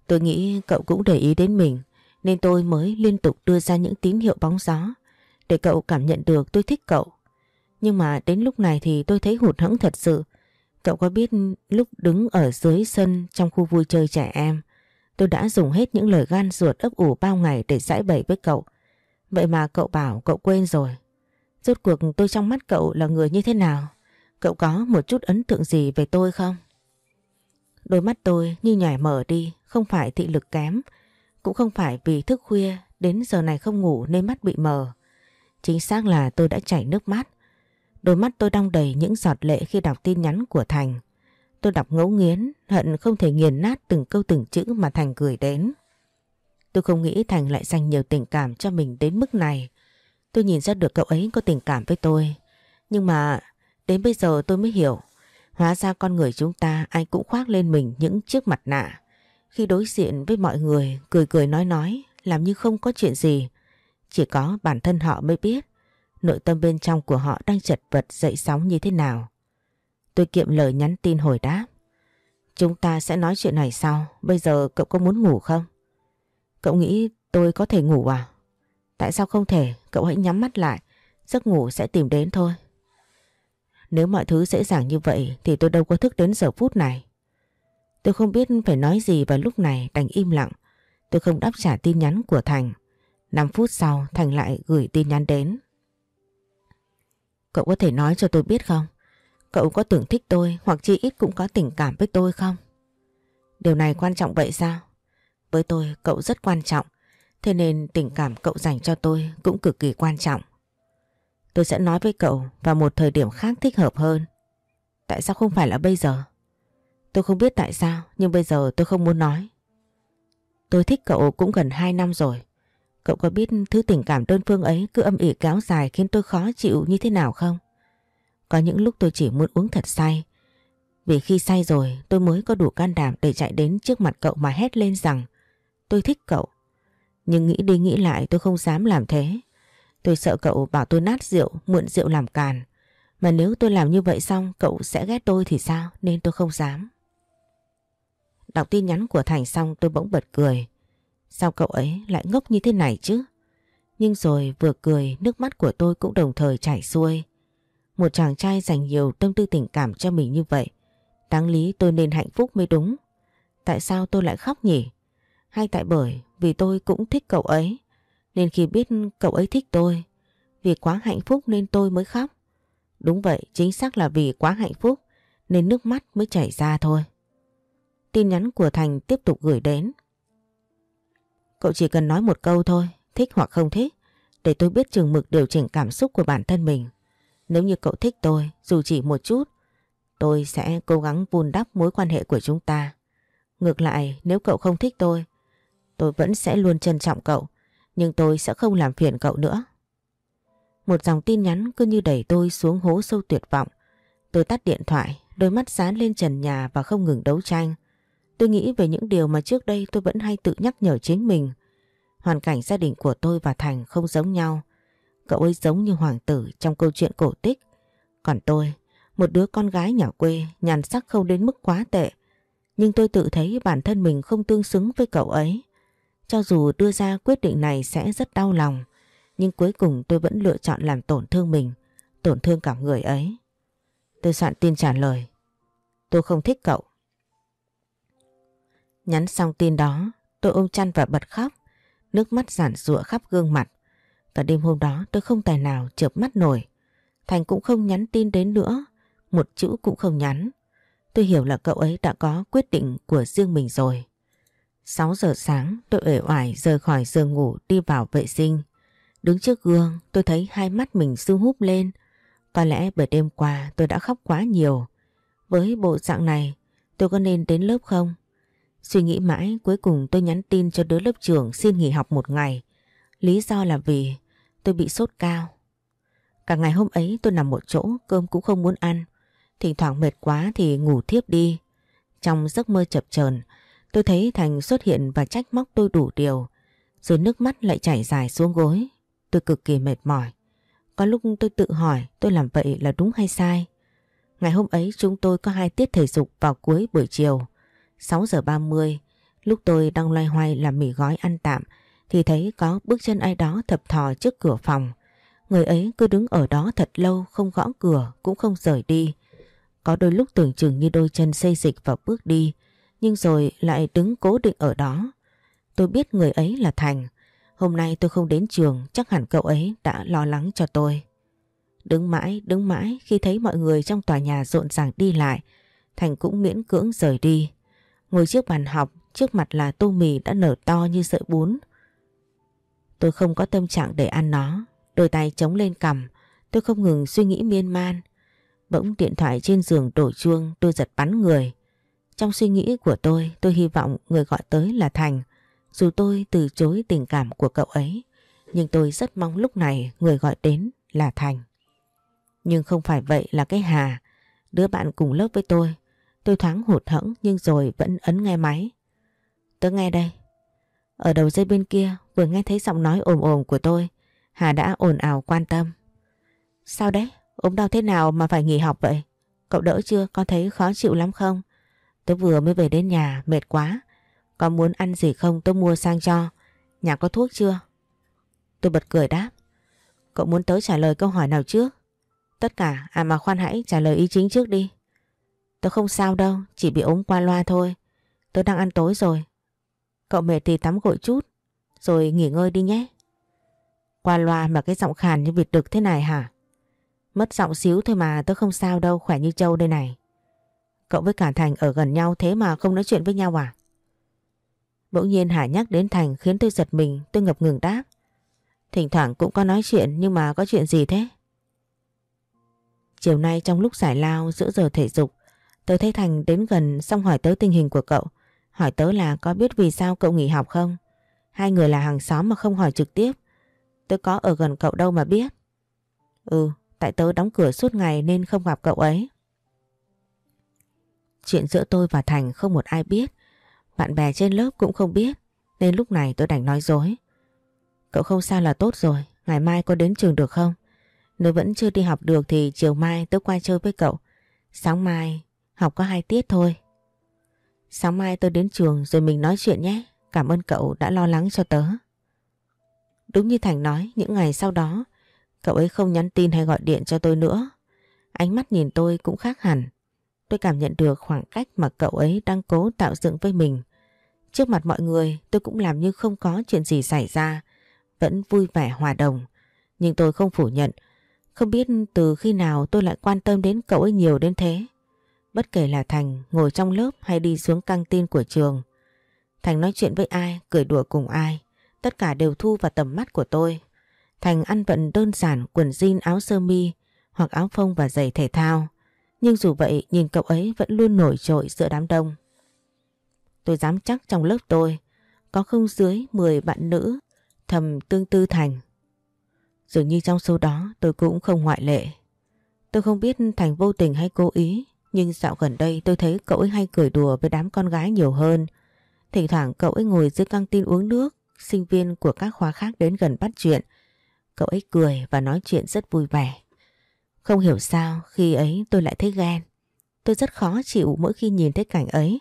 Tôi nghĩ cậu cũng để ý đến mình nên tôi mới liên tục đưa ra những tín hiệu bóng gió để cậu cảm nhận được tôi thích cậu. Nhưng mà đến lúc này thì tôi thấy hụt hẫng thật sự. Cậu có biết lúc đứng ở dưới sân trong khu vui chơi trẻ em tôi đã dùng hết những lời gan ruột ấp ủ bao ngày để giải bày với cậu. Vậy mà cậu bảo cậu quên rồi. Rốt cuộc tôi trong mắt cậu là người như thế nào? Cậu có một chút ấn tượng gì về tôi không? Đôi mắt tôi như nhảy mở đi, không phải thị lực kém, cũng không phải vì thức khuya đến giờ này không ngủ nên mắt bị mờ. Chính xác là tôi đã chảy nước mắt. Đôi mắt tôi đong đầy những giọt lệ khi đọc tin nhắn của Thành. Tôi đọc ngấu nghiến, hận không thể nghiền nát từng câu từng chữ mà Thành gửi đến. Tôi không nghĩ Thành lại dành nhiều tình cảm cho mình đến mức này. Tôi nhìn ra được cậu ấy có tình cảm với tôi. Nhưng mà đến bây giờ tôi mới hiểu. Hóa ra con người chúng ta ai cũng khoác lên mình những chiếc mặt nạ. Khi đối diện với mọi người, cười cười nói nói, làm như không có chuyện gì. Chỉ có bản thân họ mới biết, nội tâm bên trong của họ đang chật vật, dậy sóng như thế nào. Tôi kiệm lời nhắn tin hồi đáp. Chúng ta sẽ nói chuyện này sau. Bây giờ cậu có muốn ngủ không? Cậu nghĩ tôi có thể ngủ à? Tại sao không thể? Cậu hãy nhắm mắt lại. Giấc ngủ sẽ tìm đến thôi. Nếu mọi thứ dễ dàng như vậy thì tôi đâu có thức đến giờ phút này. Tôi không biết phải nói gì vào lúc này đành im lặng. Tôi không đáp trả tin nhắn của Thành. 5 phút sau Thành lại gửi tin nhắn đến. Cậu có thể nói cho tôi biết không? Cậu có tưởng thích tôi hoặc chi ít cũng có tình cảm với tôi không? Điều này quan trọng vậy sao? Với tôi cậu rất quan trọng, thế nên tình cảm cậu dành cho tôi cũng cực kỳ quan trọng. Tôi sẽ nói với cậu vào một thời điểm khác thích hợp hơn. Tại sao không phải là bây giờ? Tôi không biết tại sao, nhưng bây giờ tôi không muốn nói. Tôi thích cậu cũng gần 2 năm rồi. Cậu có biết thứ tình cảm đơn phương ấy cứ âm ỉ kéo dài khiến tôi khó chịu như thế nào không? Có những lúc tôi chỉ muốn uống thật say. Vì khi say rồi tôi mới có đủ can đảm để chạy đến trước mặt cậu mà hét lên rằng tôi thích cậu. Nhưng nghĩ đi nghĩ lại tôi không dám làm thế. Tôi sợ cậu bảo tôi nát rượu, mượn rượu làm càn. Mà nếu tôi làm như vậy xong cậu sẽ ghét tôi thì sao nên tôi không dám. Đọc tin nhắn của Thành xong tôi bỗng bật cười. Sao cậu ấy lại ngốc như thế này chứ? Nhưng rồi vừa cười nước mắt của tôi cũng đồng thời chảy xuôi. Một chàng trai dành nhiều tâm tư tình cảm cho mình như vậy. Đáng lý tôi nên hạnh phúc mới đúng. Tại sao tôi lại khóc nhỉ? Hay tại bởi vì tôi cũng thích cậu ấy. Nên khi biết cậu ấy thích tôi, vì quá hạnh phúc nên tôi mới khóc. Đúng vậy, chính xác là vì quá hạnh phúc nên nước mắt mới chảy ra thôi. Tin nhắn của Thành tiếp tục gửi đến. Cậu chỉ cần nói một câu thôi, thích hoặc không thích, để tôi biết chừng mực điều chỉnh cảm xúc của bản thân mình. Nếu như cậu thích tôi, dù chỉ một chút, tôi sẽ cố gắng vun đắp mối quan hệ của chúng ta. Ngược lại, nếu cậu không thích tôi, tôi vẫn sẽ luôn trân trọng cậu, nhưng tôi sẽ không làm phiền cậu nữa. Một dòng tin nhắn cứ như đẩy tôi xuống hố sâu tuyệt vọng. Tôi tắt điện thoại, đôi mắt dán lên trần nhà và không ngừng đấu tranh. Tôi nghĩ về những điều mà trước đây tôi vẫn hay tự nhắc nhở chính mình. Hoàn cảnh gia đình của tôi và Thành không giống nhau. Cậu ấy giống như hoàng tử trong câu chuyện cổ tích. Còn tôi, một đứa con gái nhỏ quê, nhàn sắc không đến mức quá tệ. Nhưng tôi tự thấy bản thân mình không tương xứng với cậu ấy. Cho dù đưa ra quyết định này sẽ rất đau lòng, nhưng cuối cùng tôi vẫn lựa chọn làm tổn thương mình, tổn thương cả người ấy. Tôi soạn tin trả lời. Tôi không thích cậu. Nhắn xong tin đó, tôi ôm chăn và bật khóc, nước mắt giản rụa khắp gương mặt. Và đêm hôm đó tôi không tài nào chợp mắt nổi. Thành cũng không nhắn tin đến nữa, một chữ cũng không nhắn. Tôi hiểu là cậu ấy đã có quyết định của riêng mình rồi. 6 giờ sáng tôi uể oải rời khỏi giường ngủ đi vào vệ sinh. Đứng trước gương tôi thấy hai mắt mình sưng húp lên. Có lẽ bởi đêm qua tôi đã khóc quá nhiều. Với bộ dạng này tôi có nên đến lớp không? Suy nghĩ mãi, cuối cùng tôi nhắn tin cho đứa lớp trưởng xin nghỉ học một ngày. Lý do là vì tôi bị sốt cao. Cả ngày hôm ấy tôi nằm một chỗ, cơm cũng không muốn ăn. Thỉnh thoảng mệt quá thì ngủ thiếp đi. Trong giấc mơ chập chờn, tôi thấy Thành xuất hiện và trách móc tôi đủ điều. Rồi nước mắt lại chảy dài xuống gối. Tôi cực kỳ mệt mỏi. Có lúc tôi tự hỏi tôi làm vậy là đúng hay sai. Ngày hôm ấy chúng tôi có hai tiết thể dục vào cuối buổi chiều. 6 giờ 30, lúc tôi đang loay hoay làm mì gói ăn tạm thì thấy có bước chân ai đó thập thò trước cửa phòng. Người ấy cứ đứng ở đó thật lâu không gõ cửa cũng không rời đi. Có đôi lúc tưởng chừng như đôi chân xây dịch và bước đi nhưng rồi lại đứng cố định ở đó. Tôi biết người ấy là Thành. Hôm nay tôi không đến trường chắc hẳn cậu ấy đã lo lắng cho tôi. Đứng mãi, đứng mãi khi thấy mọi người trong tòa nhà rộn ràng đi lại Thành cũng miễn cưỡng rời đi. Ngồi trước bàn học, trước mặt là tô mì đã nở to như sợi bún. Tôi không có tâm trạng để ăn nó, đôi tay chống lên cằm, tôi không ngừng suy nghĩ miên man. Bỗng điện thoại trên giường đổ chuông, tôi giật bắn người. Trong suy nghĩ của tôi, tôi hy vọng người gọi tới là Thành. Dù tôi từ chối tình cảm của cậu ấy, nhưng tôi rất mong lúc này người gọi đến là Thành. Nhưng không phải vậy là cái Hà, đứa bạn cùng lớp với tôi. Tôi thoáng hụt hẫng nhưng rồi vẫn ấn nghe máy. Tớ nghe đây. Ở đầu dây bên kia vừa nghe thấy giọng nói ồm ồm của tôi. Hà đã ồn ào quan tâm. Sao đấy? ốm đau thế nào mà phải nghỉ học vậy? Cậu đỡ chưa? Có thấy khó chịu lắm không? Tớ vừa mới về đến nhà, mệt quá. Có muốn ăn gì không tớ mua sang cho. Nhà có thuốc chưa? Tôi bật cười đáp. Cậu muốn tớ trả lời câu hỏi nào trước? Tất cả, à mà khoan hãy trả lời ý chính trước đi. Tớ không sao đâu, chỉ bị ốm qua loa thôi. Tớ đang ăn tối rồi. Cậu mệt thì tắm gội chút, rồi nghỉ ngơi đi nhé. Qua loa mà cái giọng khàn như vịt đực thế này hả? Mất giọng xíu thôi mà tớ không sao đâu, khỏe như trâu đây này. Cậu với cả Thành ở gần nhau thế mà không nói chuyện với nhau à? Bỗng nhiên Hải nhắc đến Thành khiến tôi giật mình, tôi ngập ngừng đáp. Thỉnh thoảng cũng có nói chuyện nhưng mà có chuyện gì thế? Chiều nay trong lúc giải lao giữa giờ thể dục, tớ thấy Thành đến gần xong hỏi tớ tình hình của cậu. Hỏi tớ là có biết vì sao cậu nghỉ học không? Hai người là hàng xóm mà không hỏi trực tiếp. Tớ có ở gần cậu đâu mà biết. Ừ, tại tớ đóng cửa suốt ngày nên không gặp cậu ấy. Chuyện giữa tôi và Thành không một ai biết. Bạn bè trên lớp cũng không biết. Nên lúc này tôi đành nói dối. Cậu không sao là tốt rồi. Ngày mai có đến trường được không? Nếu vẫn chưa đi học được thì chiều mai tớ qua chơi với cậu. Sáng mai học có hai tiết thôi. Sáng mai tôi đến trường rồi mình nói chuyện nhé. Cảm ơn cậu đã lo lắng cho tớ. Đúng như Thành nói, những ngày sau đó, cậu ấy không nhắn tin hay gọi điện cho tôi nữa. Ánh mắt nhìn tôi cũng khác hẳn. Tôi cảm nhận được khoảng cách mà cậu ấy đang cố tạo dựng với mình. Trước mặt mọi người tôi cũng làm như không có chuyện gì xảy ra, vẫn vui vẻ hòa đồng. Nhưng tôi không phủ nhận, không biết từ khi nào tôi lại quan tâm đến cậu ấy nhiều đến thế. Bất kể là Thành ngồi trong lớp hay đi xuống căng tin của trường. Thành nói chuyện với ai, cười đùa cùng ai. tất cả đều thu vào tầm mắt của tôi. Thành ăn vận đơn giản quần jean áo sơ mi hoặc áo phông và giày thể thao. Nhưng dù vậy nhìn cậu ấy vẫn luôn nổi trội giữa đám đông. Tôi dám chắc trong lớp tôi có không dưới 10 bạn nữ thầm tương tư Thành. Dường như trong số đó tôi cũng không ngoại lệ. Tôi không biết Thành vô tình hay cố ý nhưng dạo gần đây tôi thấy cậu ấy hay cười đùa với đám con gái nhiều hơn. Thỉnh thoảng cậu ấy ngồi dưới căng tin uống nước, sinh viên của các khoa khác đến gần bắt chuyện. Cậu ấy cười và nói chuyện rất vui vẻ. Không hiểu sao khi ấy tôi lại thấy ghen. Tôi rất khó chịu mỗi khi nhìn thấy cảnh ấy.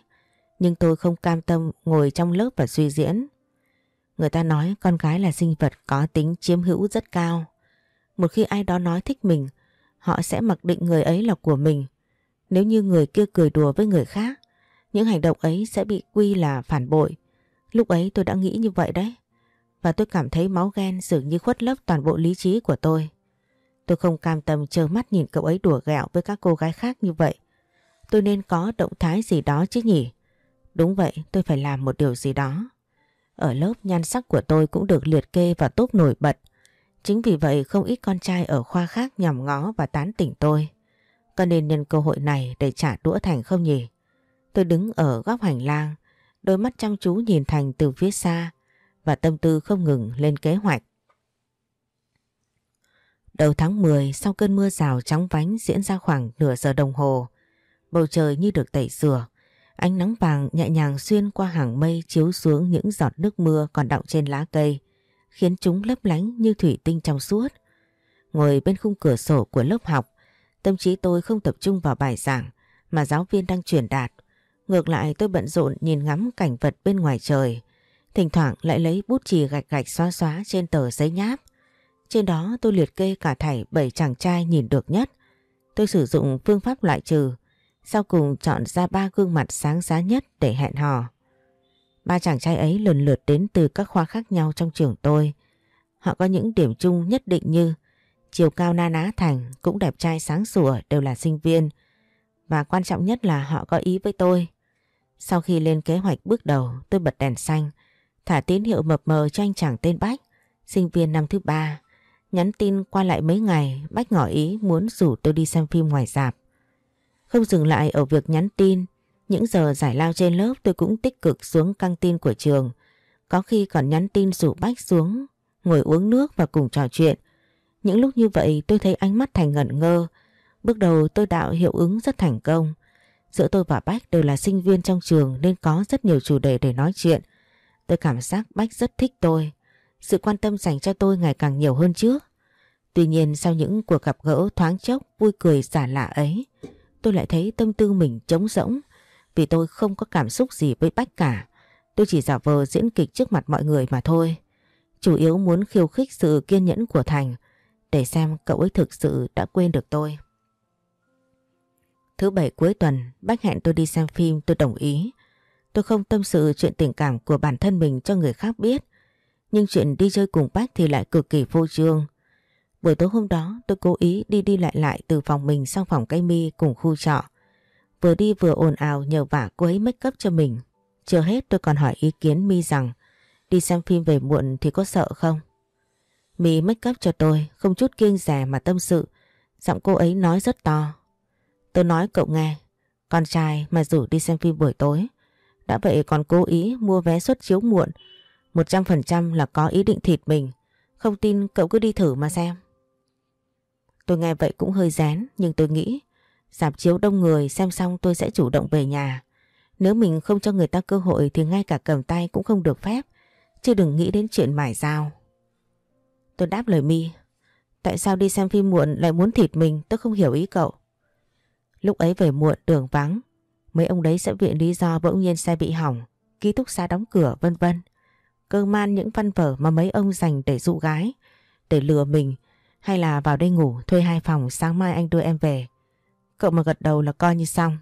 Nhưng tôi không cam tâm ngồi trong lớp và suy diễn. Người ta nói con gái là sinh vật có tính chiếm hữu rất cao. Một khi ai đó nói thích mình, họ sẽ mặc định người ấy là của mình. Nếu như người kia cười đùa với người khác, những hành động ấy sẽ bị quy là phản bội. Lúc ấy tôi đã nghĩ như vậy đấy. Và tôi cảm thấy máu ghen dường như khuất lấp toàn bộ lý trí của tôi. Tôi không cam tâm chờ mắt nhìn cậu ấy đùa ghẹo với các cô gái khác như vậy. Tôi nên có động thái gì đó chứ nhỉ? Đúng vậy, tôi phải làm một điều gì đó. Ở lớp nhan sắc của tôi cũng được liệt kê và tốt nổi bật. Chính vì vậy không ít con trai ở khoa khác nhằm ngó và tán tỉnh tôi. Có nên nhân cơ hội này để trả đũa Thành không nhỉ? Tôi đứng ở góc hành lang, đôi mắt chăm chú nhìn Thành từ phía xa và tâm tư không ngừng lên kế hoạch. Đầu tháng 10 sau cơn mưa rào trắng vánh diễn ra khoảng nửa giờ đồng hồ, bầu trời như được tẩy rửa. Ánh nắng vàng nhẹ nhàng xuyên qua hàng mây chiếu xuống những giọt nước mưa còn đọng trên lá cây, khiến chúng lấp lánh như thủy tinh trong suốt. Ngồi bên khung cửa sổ của lớp học, tâm trí tôi không tập trung vào bài giảng mà giáo viên đang truyền đạt. Ngược lại tôi bận rộn nhìn ngắm cảnh vật bên ngoài trời, thỉnh thoảng lại lấy bút chì gạch gạch xóa xóa trên tờ giấy nháp. Trên đó tôi liệt kê cả thảy bảy chàng trai nhìn được nhất. Tôi sử dụng phương pháp loại trừ, sau cùng chọn ra ba gương mặt sáng giá nhất để hẹn hò. Ba chàng trai ấy lần lượt đến từ các khoa khác nhau trong trường tôi. Họ có những điểm chung nhất định như chiều cao na ná thành cũng đẹp trai sáng sủa đều là sinh viên. Và quan trọng nhất là họ có ý với tôi. Sau khi lên kế hoạch bước đầu tôi bật đèn xanh, thả tín hiệu mập mờ cho anh chàng tên Bách, sinh viên năm thứ ba. Nhắn tin qua lại mấy ngày, Bách ngỏ ý muốn rủ tôi đi xem phim ngoài dạp. Không dừng lại ở việc nhắn tin, những giờ giải lao trên lớp tôi cũng tích cực xuống căng tin của trường. Có khi còn nhắn tin rủ Bách xuống, ngồi uống nước và cùng trò chuyện. Những lúc như vậy tôi thấy ánh mắt Thành ngẩn ngơ. Bước đầu tôi đạo hiệu ứng rất thành công. Giữa tôi và Bách đều là sinh viên trong trường nên có rất nhiều chủ đề để nói chuyện. Tôi cảm giác Bách rất thích tôi. Sự quan tâm dành cho tôi ngày càng nhiều hơn trước. Tuy nhiên sau những cuộc gặp gỡ thoáng chốc vui cười giả lạ ấy, tôi lại thấy tâm tư mình trống rỗng vì tôi không có cảm xúc gì với Bách cả. Tôi chỉ giả vờ diễn kịch trước mặt mọi người mà thôi. Chủ yếu muốn khiêu khích sự kiên nhẫn của Thành để xem cậu ấy thực sự đã quên được tôi. Thứ bảy cuối tuần, Bách hẹn tôi đi xem phim tôi đồng ý. Tôi không tâm sự chuyện tình cảm của bản thân mình cho người khác biết. Nhưng chuyện đi chơi cùng Bách thì lại cực kỳ vô trương. Buổi tối hôm đó tôi cố ý đi đi lại lại từ phòng mình sang phòng cây mi cùng khu trọ. Vừa đi vừa ồn ào nhờ vả cô ấy make up cho mình. Chưa hết tôi còn hỏi ý kiến mi rằng đi xem phim về muộn thì có sợ không? Mì make up cho tôi, không chút kiêng rẻ mà tâm sự. Giọng cô ấy nói rất to. Tôi nói cậu nghe, con trai mà rủ đi xem phim buổi tối. Đã vậy còn cố ý mua vé suất chiếu muộn. 100% là có ý định thịt mình. Không tin cậu cứ đi thử mà xem. Tôi nghe vậy cũng hơi rén nhưng tôi nghĩ giảm chiếu đông người xem xong tôi sẽ chủ động về nhà. Nếu mình không cho người ta cơ hội thì ngay cả cầm tay cũng không được phép. Chứ đừng nghĩ đến chuyện mải dao. Tôi đáp lời mi Tại sao đi xem phim muộn lại muốn thịt mình tôi không hiểu ý cậu. Lúc ấy về muộn đường vắng. Mấy ông đấy sẽ viện lý do bỗng nhiên xe bị hỏng, ký túc xá đóng cửa vân vân. Cơ man những văn vở mà mấy ông dành để dụ gái, để lừa mình hay là vào đây ngủ thuê hai phòng sáng mai anh đưa em về. Cậu mà gật đầu là coi như xong.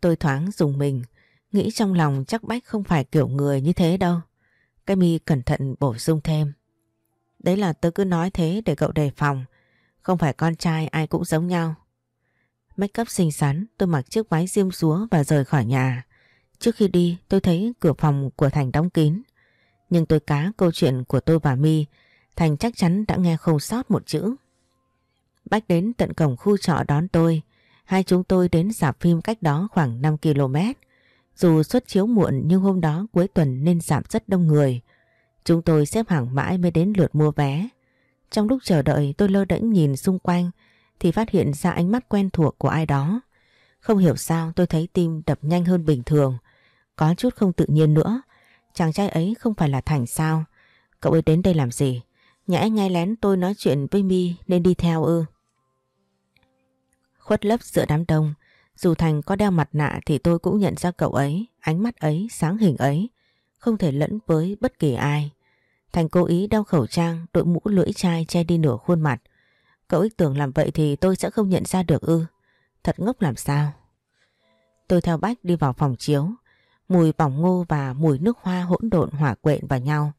Tôi thoáng dùng mình, nghĩ trong lòng chắc Bách không phải kiểu người như thế đâu. Cái mi cẩn thận bổ sung thêm. Đấy là tớ cứ nói thế để cậu đề phòng. Không phải con trai ai cũng giống nhau. Make up xinh xắn, tôi mặc chiếc váy xiêm xúa và rời khỏi nhà. Trước khi đi tôi thấy cửa phòng của Thành đóng kín. Nhưng tôi cá câu chuyện của tôi và My, Thành chắc chắn đã nghe không sót một chữ. Bách đến tận cổng khu trọ đón tôi. Hai chúng tôi đến dạp phim cách đó khoảng 5 km. Dù xuất chiếu muộn nhưng hôm đó cuối tuần nên giảm rất đông người. Chúng tôi xếp hàng mãi mới đến lượt mua vé. Trong lúc chờ đợi tôi lơ đễnh nhìn xung quanh thì phát hiện ra ánh mắt quen thuộc của ai đó. Không hiểu sao tôi thấy tim đập nhanh hơn bình thường. Có chút không tự nhiên nữa. Chàng trai ấy không phải là Thành sao? Cậu ấy đến đây làm gì? Nhã ngay lén tôi nói chuyện với mi nên đi theo ư. Khuất lấp giữa đám đông. Dù Thành có đeo mặt nạ thì tôi cũng nhận ra cậu ấy, ánh mắt ấy, sáng hình ấy. Không thể lẫn với bất kỳ ai. Thành cố ý đeo khẩu trang, đội mũ lưỡi chai che đi nửa khuôn mặt. Cậu ích tưởng làm vậy thì tôi sẽ không nhận ra được ư. Thật ngốc làm sao. Tôi theo Bách đi vào phòng chiếu. Mùi bỏng ngô và mùi nước hoa hỗn độn hỏa quện vào nhau.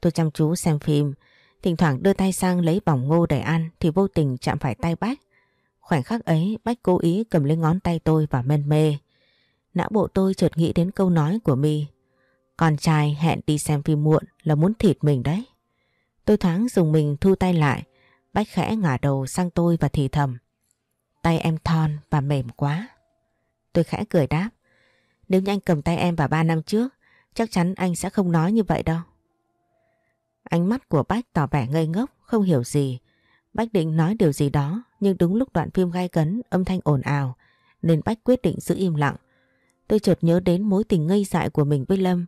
Tôi chăm chú xem phim. Thỉnh thoảng đưa tay sang lấy bỏng ngô để ăn thì vô tình chạm phải tay Bách. Khoảnh khắc ấy Bách cố ý cầm lấy ngón tay tôi và men mê. Não bộ tôi chợt nghĩ đến câu nói của mi con trai hẹn đi xem phim muộn là muốn thịt mình đấy. Tôi thoáng dùng mình thu tay lại. Bách khẽ ngả đầu sang tôi và thì thầm. Tay em thon và mềm quá. Tôi khẽ cười đáp. Nếu như anh cầm tay em vào ba năm trước, chắc chắn anh sẽ không nói như vậy đâu. Ánh mắt của Bách tỏ vẻ ngây ngốc, không hiểu gì. Bách định nói điều gì đó, nhưng đúng lúc đoạn phim gai cấn, âm thanh ồn ào, nên Bách quyết định giữ im lặng. Tôi chợt nhớ đến mối tình ngây dại của mình với Lâm,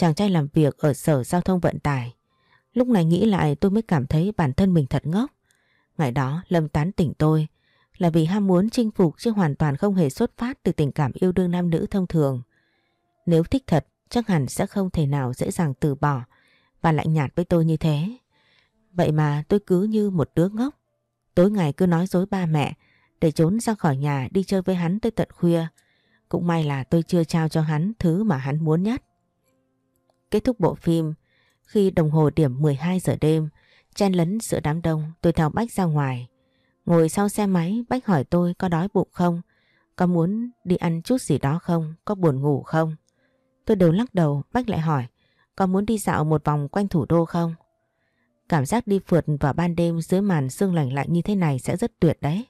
chàng trai làm việc ở sở giao thông vận tải. Lúc này nghĩ lại tôi mới cảm thấy bản thân mình thật ngốc. Ngày đó, Lâm tán tỉnh tôi, là vì ham muốn chinh phục chứ hoàn toàn không hề xuất phát từ tình cảm yêu đương nam nữ thông thường. Nếu thích thật, chắc hẳn sẽ không thể nào dễ dàng từ bỏ và lạnh nhạt với tôi như thế. Vậy mà tôi cứ như một đứa ngốc. Tối ngày cứ nói dối ba mẹ để trốn ra khỏi nhà đi chơi với hắn tới tận khuya. Cũng may là tôi chưa trao cho hắn thứ mà hắn muốn nhất. Kết thúc bộ phim, khi đồng hồ điểm 12 giờ đêm, chen lấn giữa đám đông, tôi theo Bách ra ngoài. Ngồi sau xe máy, Bách hỏi tôi có đói bụng không? Có muốn đi ăn chút gì đó không? Có buồn ngủ không? Tôi đều lắc đầu, Bách lại hỏi, có muốn đi dạo một vòng quanh thủ đô không? Cảm giác đi phượt vào ban đêm dưới màn sương lạnh lạnh như thế này sẽ rất tuyệt đấy.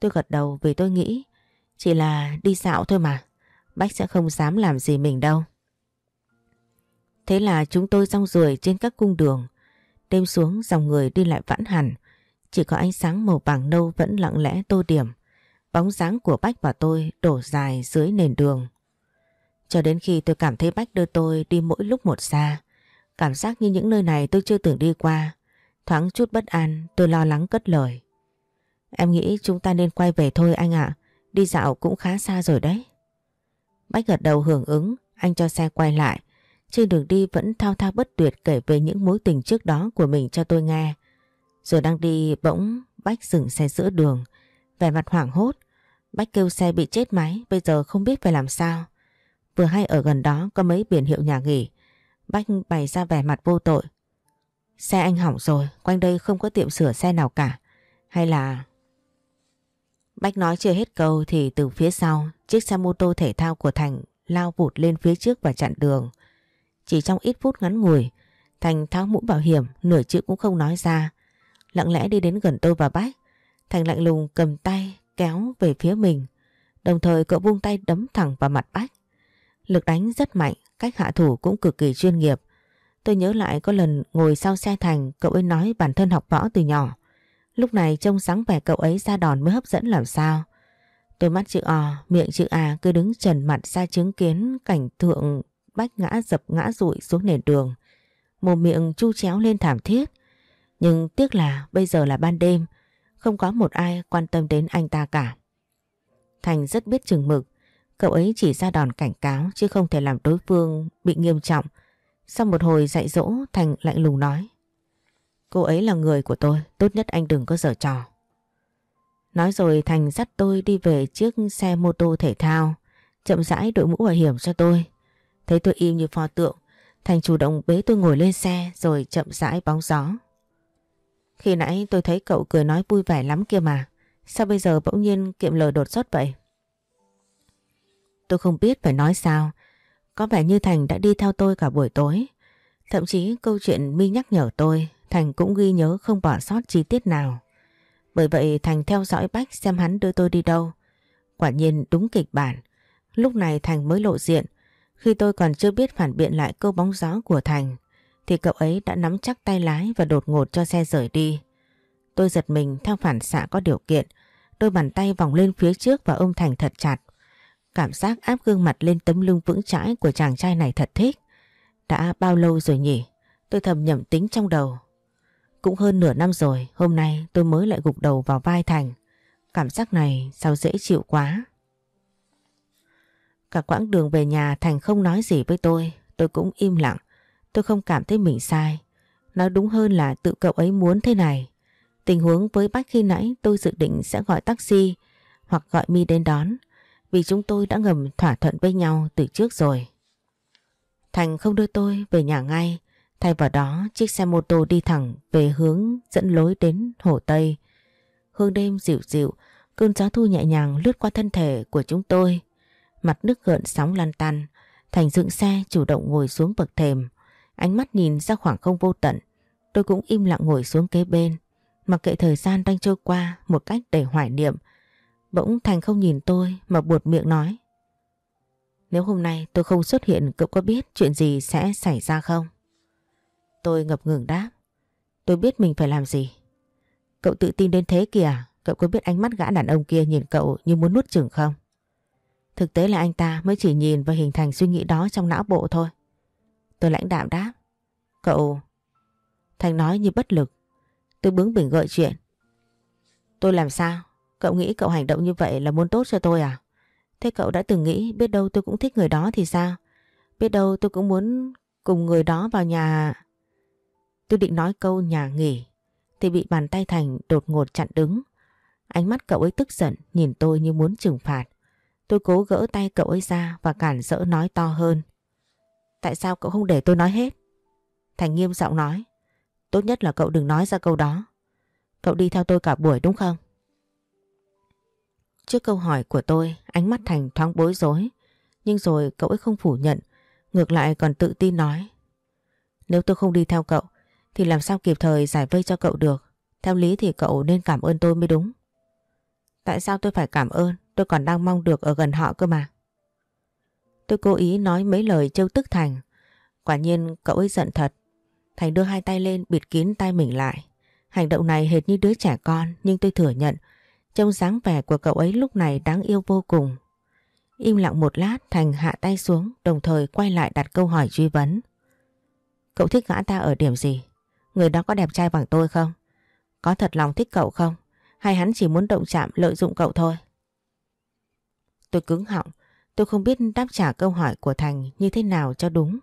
Tôi gật đầu vì tôi nghĩ chỉ là đi dạo thôi mà. Bách sẽ không dám làm gì mình đâu. Thế là chúng tôi rong ruổi trên các cung đường. Đêm xuống dòng người đi lại vãn hẳn. Chỉ có ánh sáng màu vàng nâu vẫn lặng lẽ tô điểm. Bóng dáng của Bách và tôi đổ dài dưới nền đường. Cho đến khi tôi cảm thấy Bách đưa tôi đi mỗi lúc một xa. Cảm giác như những nơi này tôi chưa từng đi qua. Thoáng chút bất an, tôi lo lắng cất lời. Em nghĩ chúng ta nên quay về thôi anh ạ. Đi dạo cũng khá xa rồi đấy. Bách gật đầu hưởng ứng, anh cho xe quay lại. Trên đường đi vẫn thao thao bất tuyệt kể về những mối tình trước đó của mình cho tôi nghe. Rồi đang đi bỗng Bách dừng xe giữa đường. Vẻ mặt hoảng hốt. Bách kêu xe bị chết máy, bây giờ không biết phải làm sao. Vừa hay ở gần đó có mấy biển hiệu nhà nghỉ. Bách bày ra vẻ mặt vô tội. Xe anh hỏng rồi, quanh đây không có tiệm sửa xe nào cả. Hay là... Bách nói chưa hết câu thì từ phía sau, chiếc xe mô tô thể thao của Thành lao vụt lên phía trước và chặn đường. Chỉ trong ít phút ngắn ngủi, Thành tháo mũ bảo hiểm, nửa chữ cũng không nói ra. Lặng lẽ đi đến gần tôi và Bách. Thành lạnh lùng cầm tay kéo về phía mình. Đồng thời cậu buông tay đấm thẳng vào mặt Bách. Lực đánh rất mạnh, cách hạ thủ cũng cực kỳ chuyên nghiệp. Tôi nhớ lại có lần ngồi sau xe Thành cậu ấy nói bản thân học võ từ nhỏ. Lúc này trông sáng vẻ cậu ấy ra đòn mới hấp dẫn làm sao. Tôi mắt chữ O, miệng chữ A cứ đứng trần mặt ra chứng kiến cảnh tượng bách ngã dập ngã rụi xuống nền đường. Một miệng chu chéo lên thảm thiết. Nhưng tiếc là bây giờ là ban đêm, không có một ai quan tâm đến anh ta cả. Thành rất biết chừng mực, cậu ấy chỉ ra đòn cảnh cáo chứ không thể làm đối phương bị nghiêm trọng. Sau một hồi dạy dỗ, Thành lạnh lùng nói. Cô ấy là người của tôi, tốt nhất anh đừng có giở trò. Nói rồi Thành dắt tôi đi về chiếc xe mô tô thể thao, chậm rãi đội mũ bảo hiểm cho tôi. Thấy tôi im như pho tượng, Thành chủ động bế tôi ngồi lên xe rồi chậm rãi bóng gió. Khi nãy tôi thấy cậu cười nói vui vẻ lắm kia mà, sao bây giờ bỗng nhiên kiệm lời đột xuất vậy? Tôi không biết phải nói sao, có vẻ như Thành đã đi theo tôi cả buổi tối. Thậm chí câu chuyện mi nhắc nhở tôi, Thành cũng ghi nhớ không bỏ sót chi tiết nào. Bởi vậy Thành theo dõi Bách xem hắn đưa tôi đi đâu. Quả nhiên đúng kịch bản. Lúc này Thành mới lộ diện. Khi tôi còn chưa biết phản biện lại câu bóng gió của Thành, thì cậu ấy đã nắm chắc tay lái và đột ngột cho xe rời đi. Tôi giật mình theo phản xạ có điều kiện, đôi bàn tay vòng lên phía trước và ôm Thành thật chặt. Cảm giác áp gương mặt lên tấm lưng vững chãi của chàng trai này thật thích. Đã bao lâu rồi nhỉ? Tôi thầm nhẩm tính trong đầu. Cũng hơn nửa năm rồi, hôm nay tôi mới lại gục đầu vào vai Thành. Cảm giác này sao dễ chịu quá. Cả quãng đường về nhà Thành không nói gì với tôi, tôi cũng im lặng. Tôi không cảm thấy mình sai. Nói đúng hơn là tự cậu ấy muốn thế này. Tình huống với Bách khi nãy tôi dự định sẽ gọi taxi hoặc gọi mi đến đón vì chúng tôi đã ngầm thỏa thuận với nhau từ trước rồi. Thành không đưa tôi về nhà ngay, thay vào đó chiếc xe mô tô đi thẳng về hướng dẫn lối đến Hồ Tây. Hương đêm dịu dịu, cơn gió thu nhẹ nhàng lướt qua thân thể của chúng tôi. Mặt nước gợn sóng lan tan, Thành dựng xe chủ động ngồi xuống bậc thềm. Ánh mắt nhìn ra khoảng không vô tận, tôi cũng im lặng ngồi xuống kế bên. Mặc kệ thời gian đang trôi qua một cách để hoài niệm. Bỗng Thành không nhìn tôi mà buột miệng nói. Nếu hôm nay tôi không xuất hiện cậu có biết chuyện gì sẽ xảy ra không? Tôi ngập ngừng đáp. Tôi biết mình phải làm gì. Cậu tự tin đến thế kìa, cậu có biết ánh mắt gã đàn ông kia nhìn cậu như muốn nuốt chửng không? Thực tế là anh ta mới chỉ nhìn và hình thành suy nghĩ đó trong não bộ thôi. Tôi lãnh đạm đáp. Cậu... Thành nói như bất lực. Tôi bướng bỉnh gợi chuyện. Tôi làm sao? Cậu nghĩ cậu hành động như vậy là muốn tốt cho tôi à? Thế cậu đã từng nghĩ biết đâu tôi cũng thích người đó thì sao? Biết đâu tôi cũng muốn cùng người đó vào nhà... Tôi định nói câu nhà nghỉ, thì bị bàn tay Thành đột ngột chặn đứng. Ánh mắt cậu ấy tức giận, nhìn tôi như muốn trừng phạt. Tôi cố gỡ tay cậu ấy ra và cản rỡ nói to hơn. Tại sao cậu không để tôi nói hết? Thành nghiêm giọng nói. Tốt nhất là cậu đừng nói ra câu đó. Cậu đi theo tôi cả buổi đúng không? Trước câu hỏi của tôi, ánh mắt Thành thoáng bối rối. Nhưng rồi cậu ấy không phủ nhận, ngược lại còn tự tin nói. Nếu tôi không đi theo cậu, thì làm sao kịp thời giải vây cho cậu được. Theo lý thì cậu nên cảm ơn tôi mới đúng. Tại sao tôi phải cảm ơn? Tôi còn đang mong được ở gần họ cơ mà. Tôi cố ý nói mấy lời trêu tức Thành. Quả nhiên cậu ấy giận thật. Thành đưa hai tay lên bịt kín tay mình lại. Hành động này hệt như đứa trẻ con, nhưng tôi thừa nhận Trông dáng vẻ của cậu ấy lúc này đáng yêu vô cùng. Im lặng một lát, Thành hạ tay xuống, đồng thời quay lại đặt câu hỏi truy vấn. Cậu thích gã ta ở điểm gì? Người đó có đẹp trai bằng tôi không? Có thật lòng thích cậu không? Hay hắn chỉ muốn động chạm lợi dụng cậu thôi? Tôi cứng họng, tôi không biết đáp trả câu hỏi của Thành như thế nào cho đúng.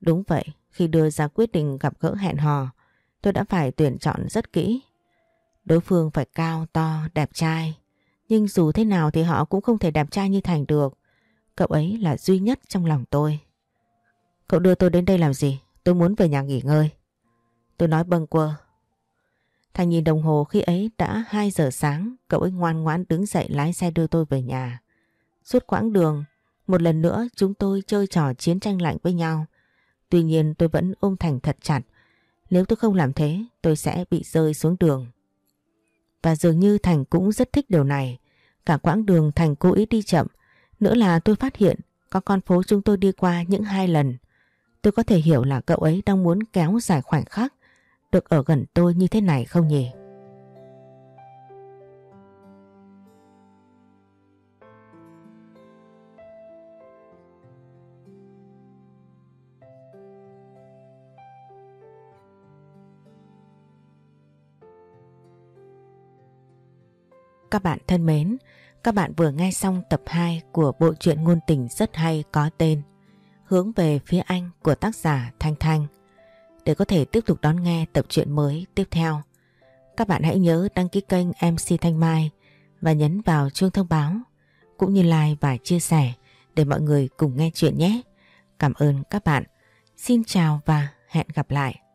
Đúng vậy, khi đưa ra quyết định gặp gỡ hẹn hò, tôi đã phải tuyển chọn rất kỹ. Đối phương phải cao, to, đẹp trai. Nhưng dù thế nào thì họ cũng không thể đẹp trai như Thành được. Cậu ấy là duy nhất trong lòng tôi. Cậu đưa tôi đến đây làm gì? Tôi muốn về nhà nghỉ ngơi. Tôi nói bâng quơ. Thành nhìn đồng hồ khi ấy đã 2 giờ sáng, cậu ấy ngoan ngoãn đứng dậy lái xe đưa tôi về nhà. Suốt quãng đường, một lần nữa chúng tôi chơi trò chiến tranh lạnh với nhau. Tuy nhiên tôi vẫn ôm Thành thật chặt. Nếu tôi không làm thế, tôi sẽ bị rơi xuống đường. Và dường như Thành cũng rất thích điều này. Cả quãng đường Thành cố ý đi chậm. Nữa là tôi phát hiện có con phố chúng tôi đi qua những hai lần. Tôi có thể hiểu là cậu ấy đang muốn kéo dài khoảnh khắc được ở gần tôi như thế này không nhỉ? Các bạn thân mến, các bạn vừa nghe xong tập 2 của bộ truyện ngôn tình rất hay có tên Hướng về phía anh của tác giả Thanh Thanh. Để có thể tiếp tục đón nghe tập truyện mới tiếp theo, các bạn hãy nhớ đăng ký kênh MC Thanh Mai và nhấn vào chuông thông báo cũng như like và chia sẻ để mọi người cùng nghe chuyện nhé. Cảm ơn các bạn. Xin chào và hẹn gặp lại.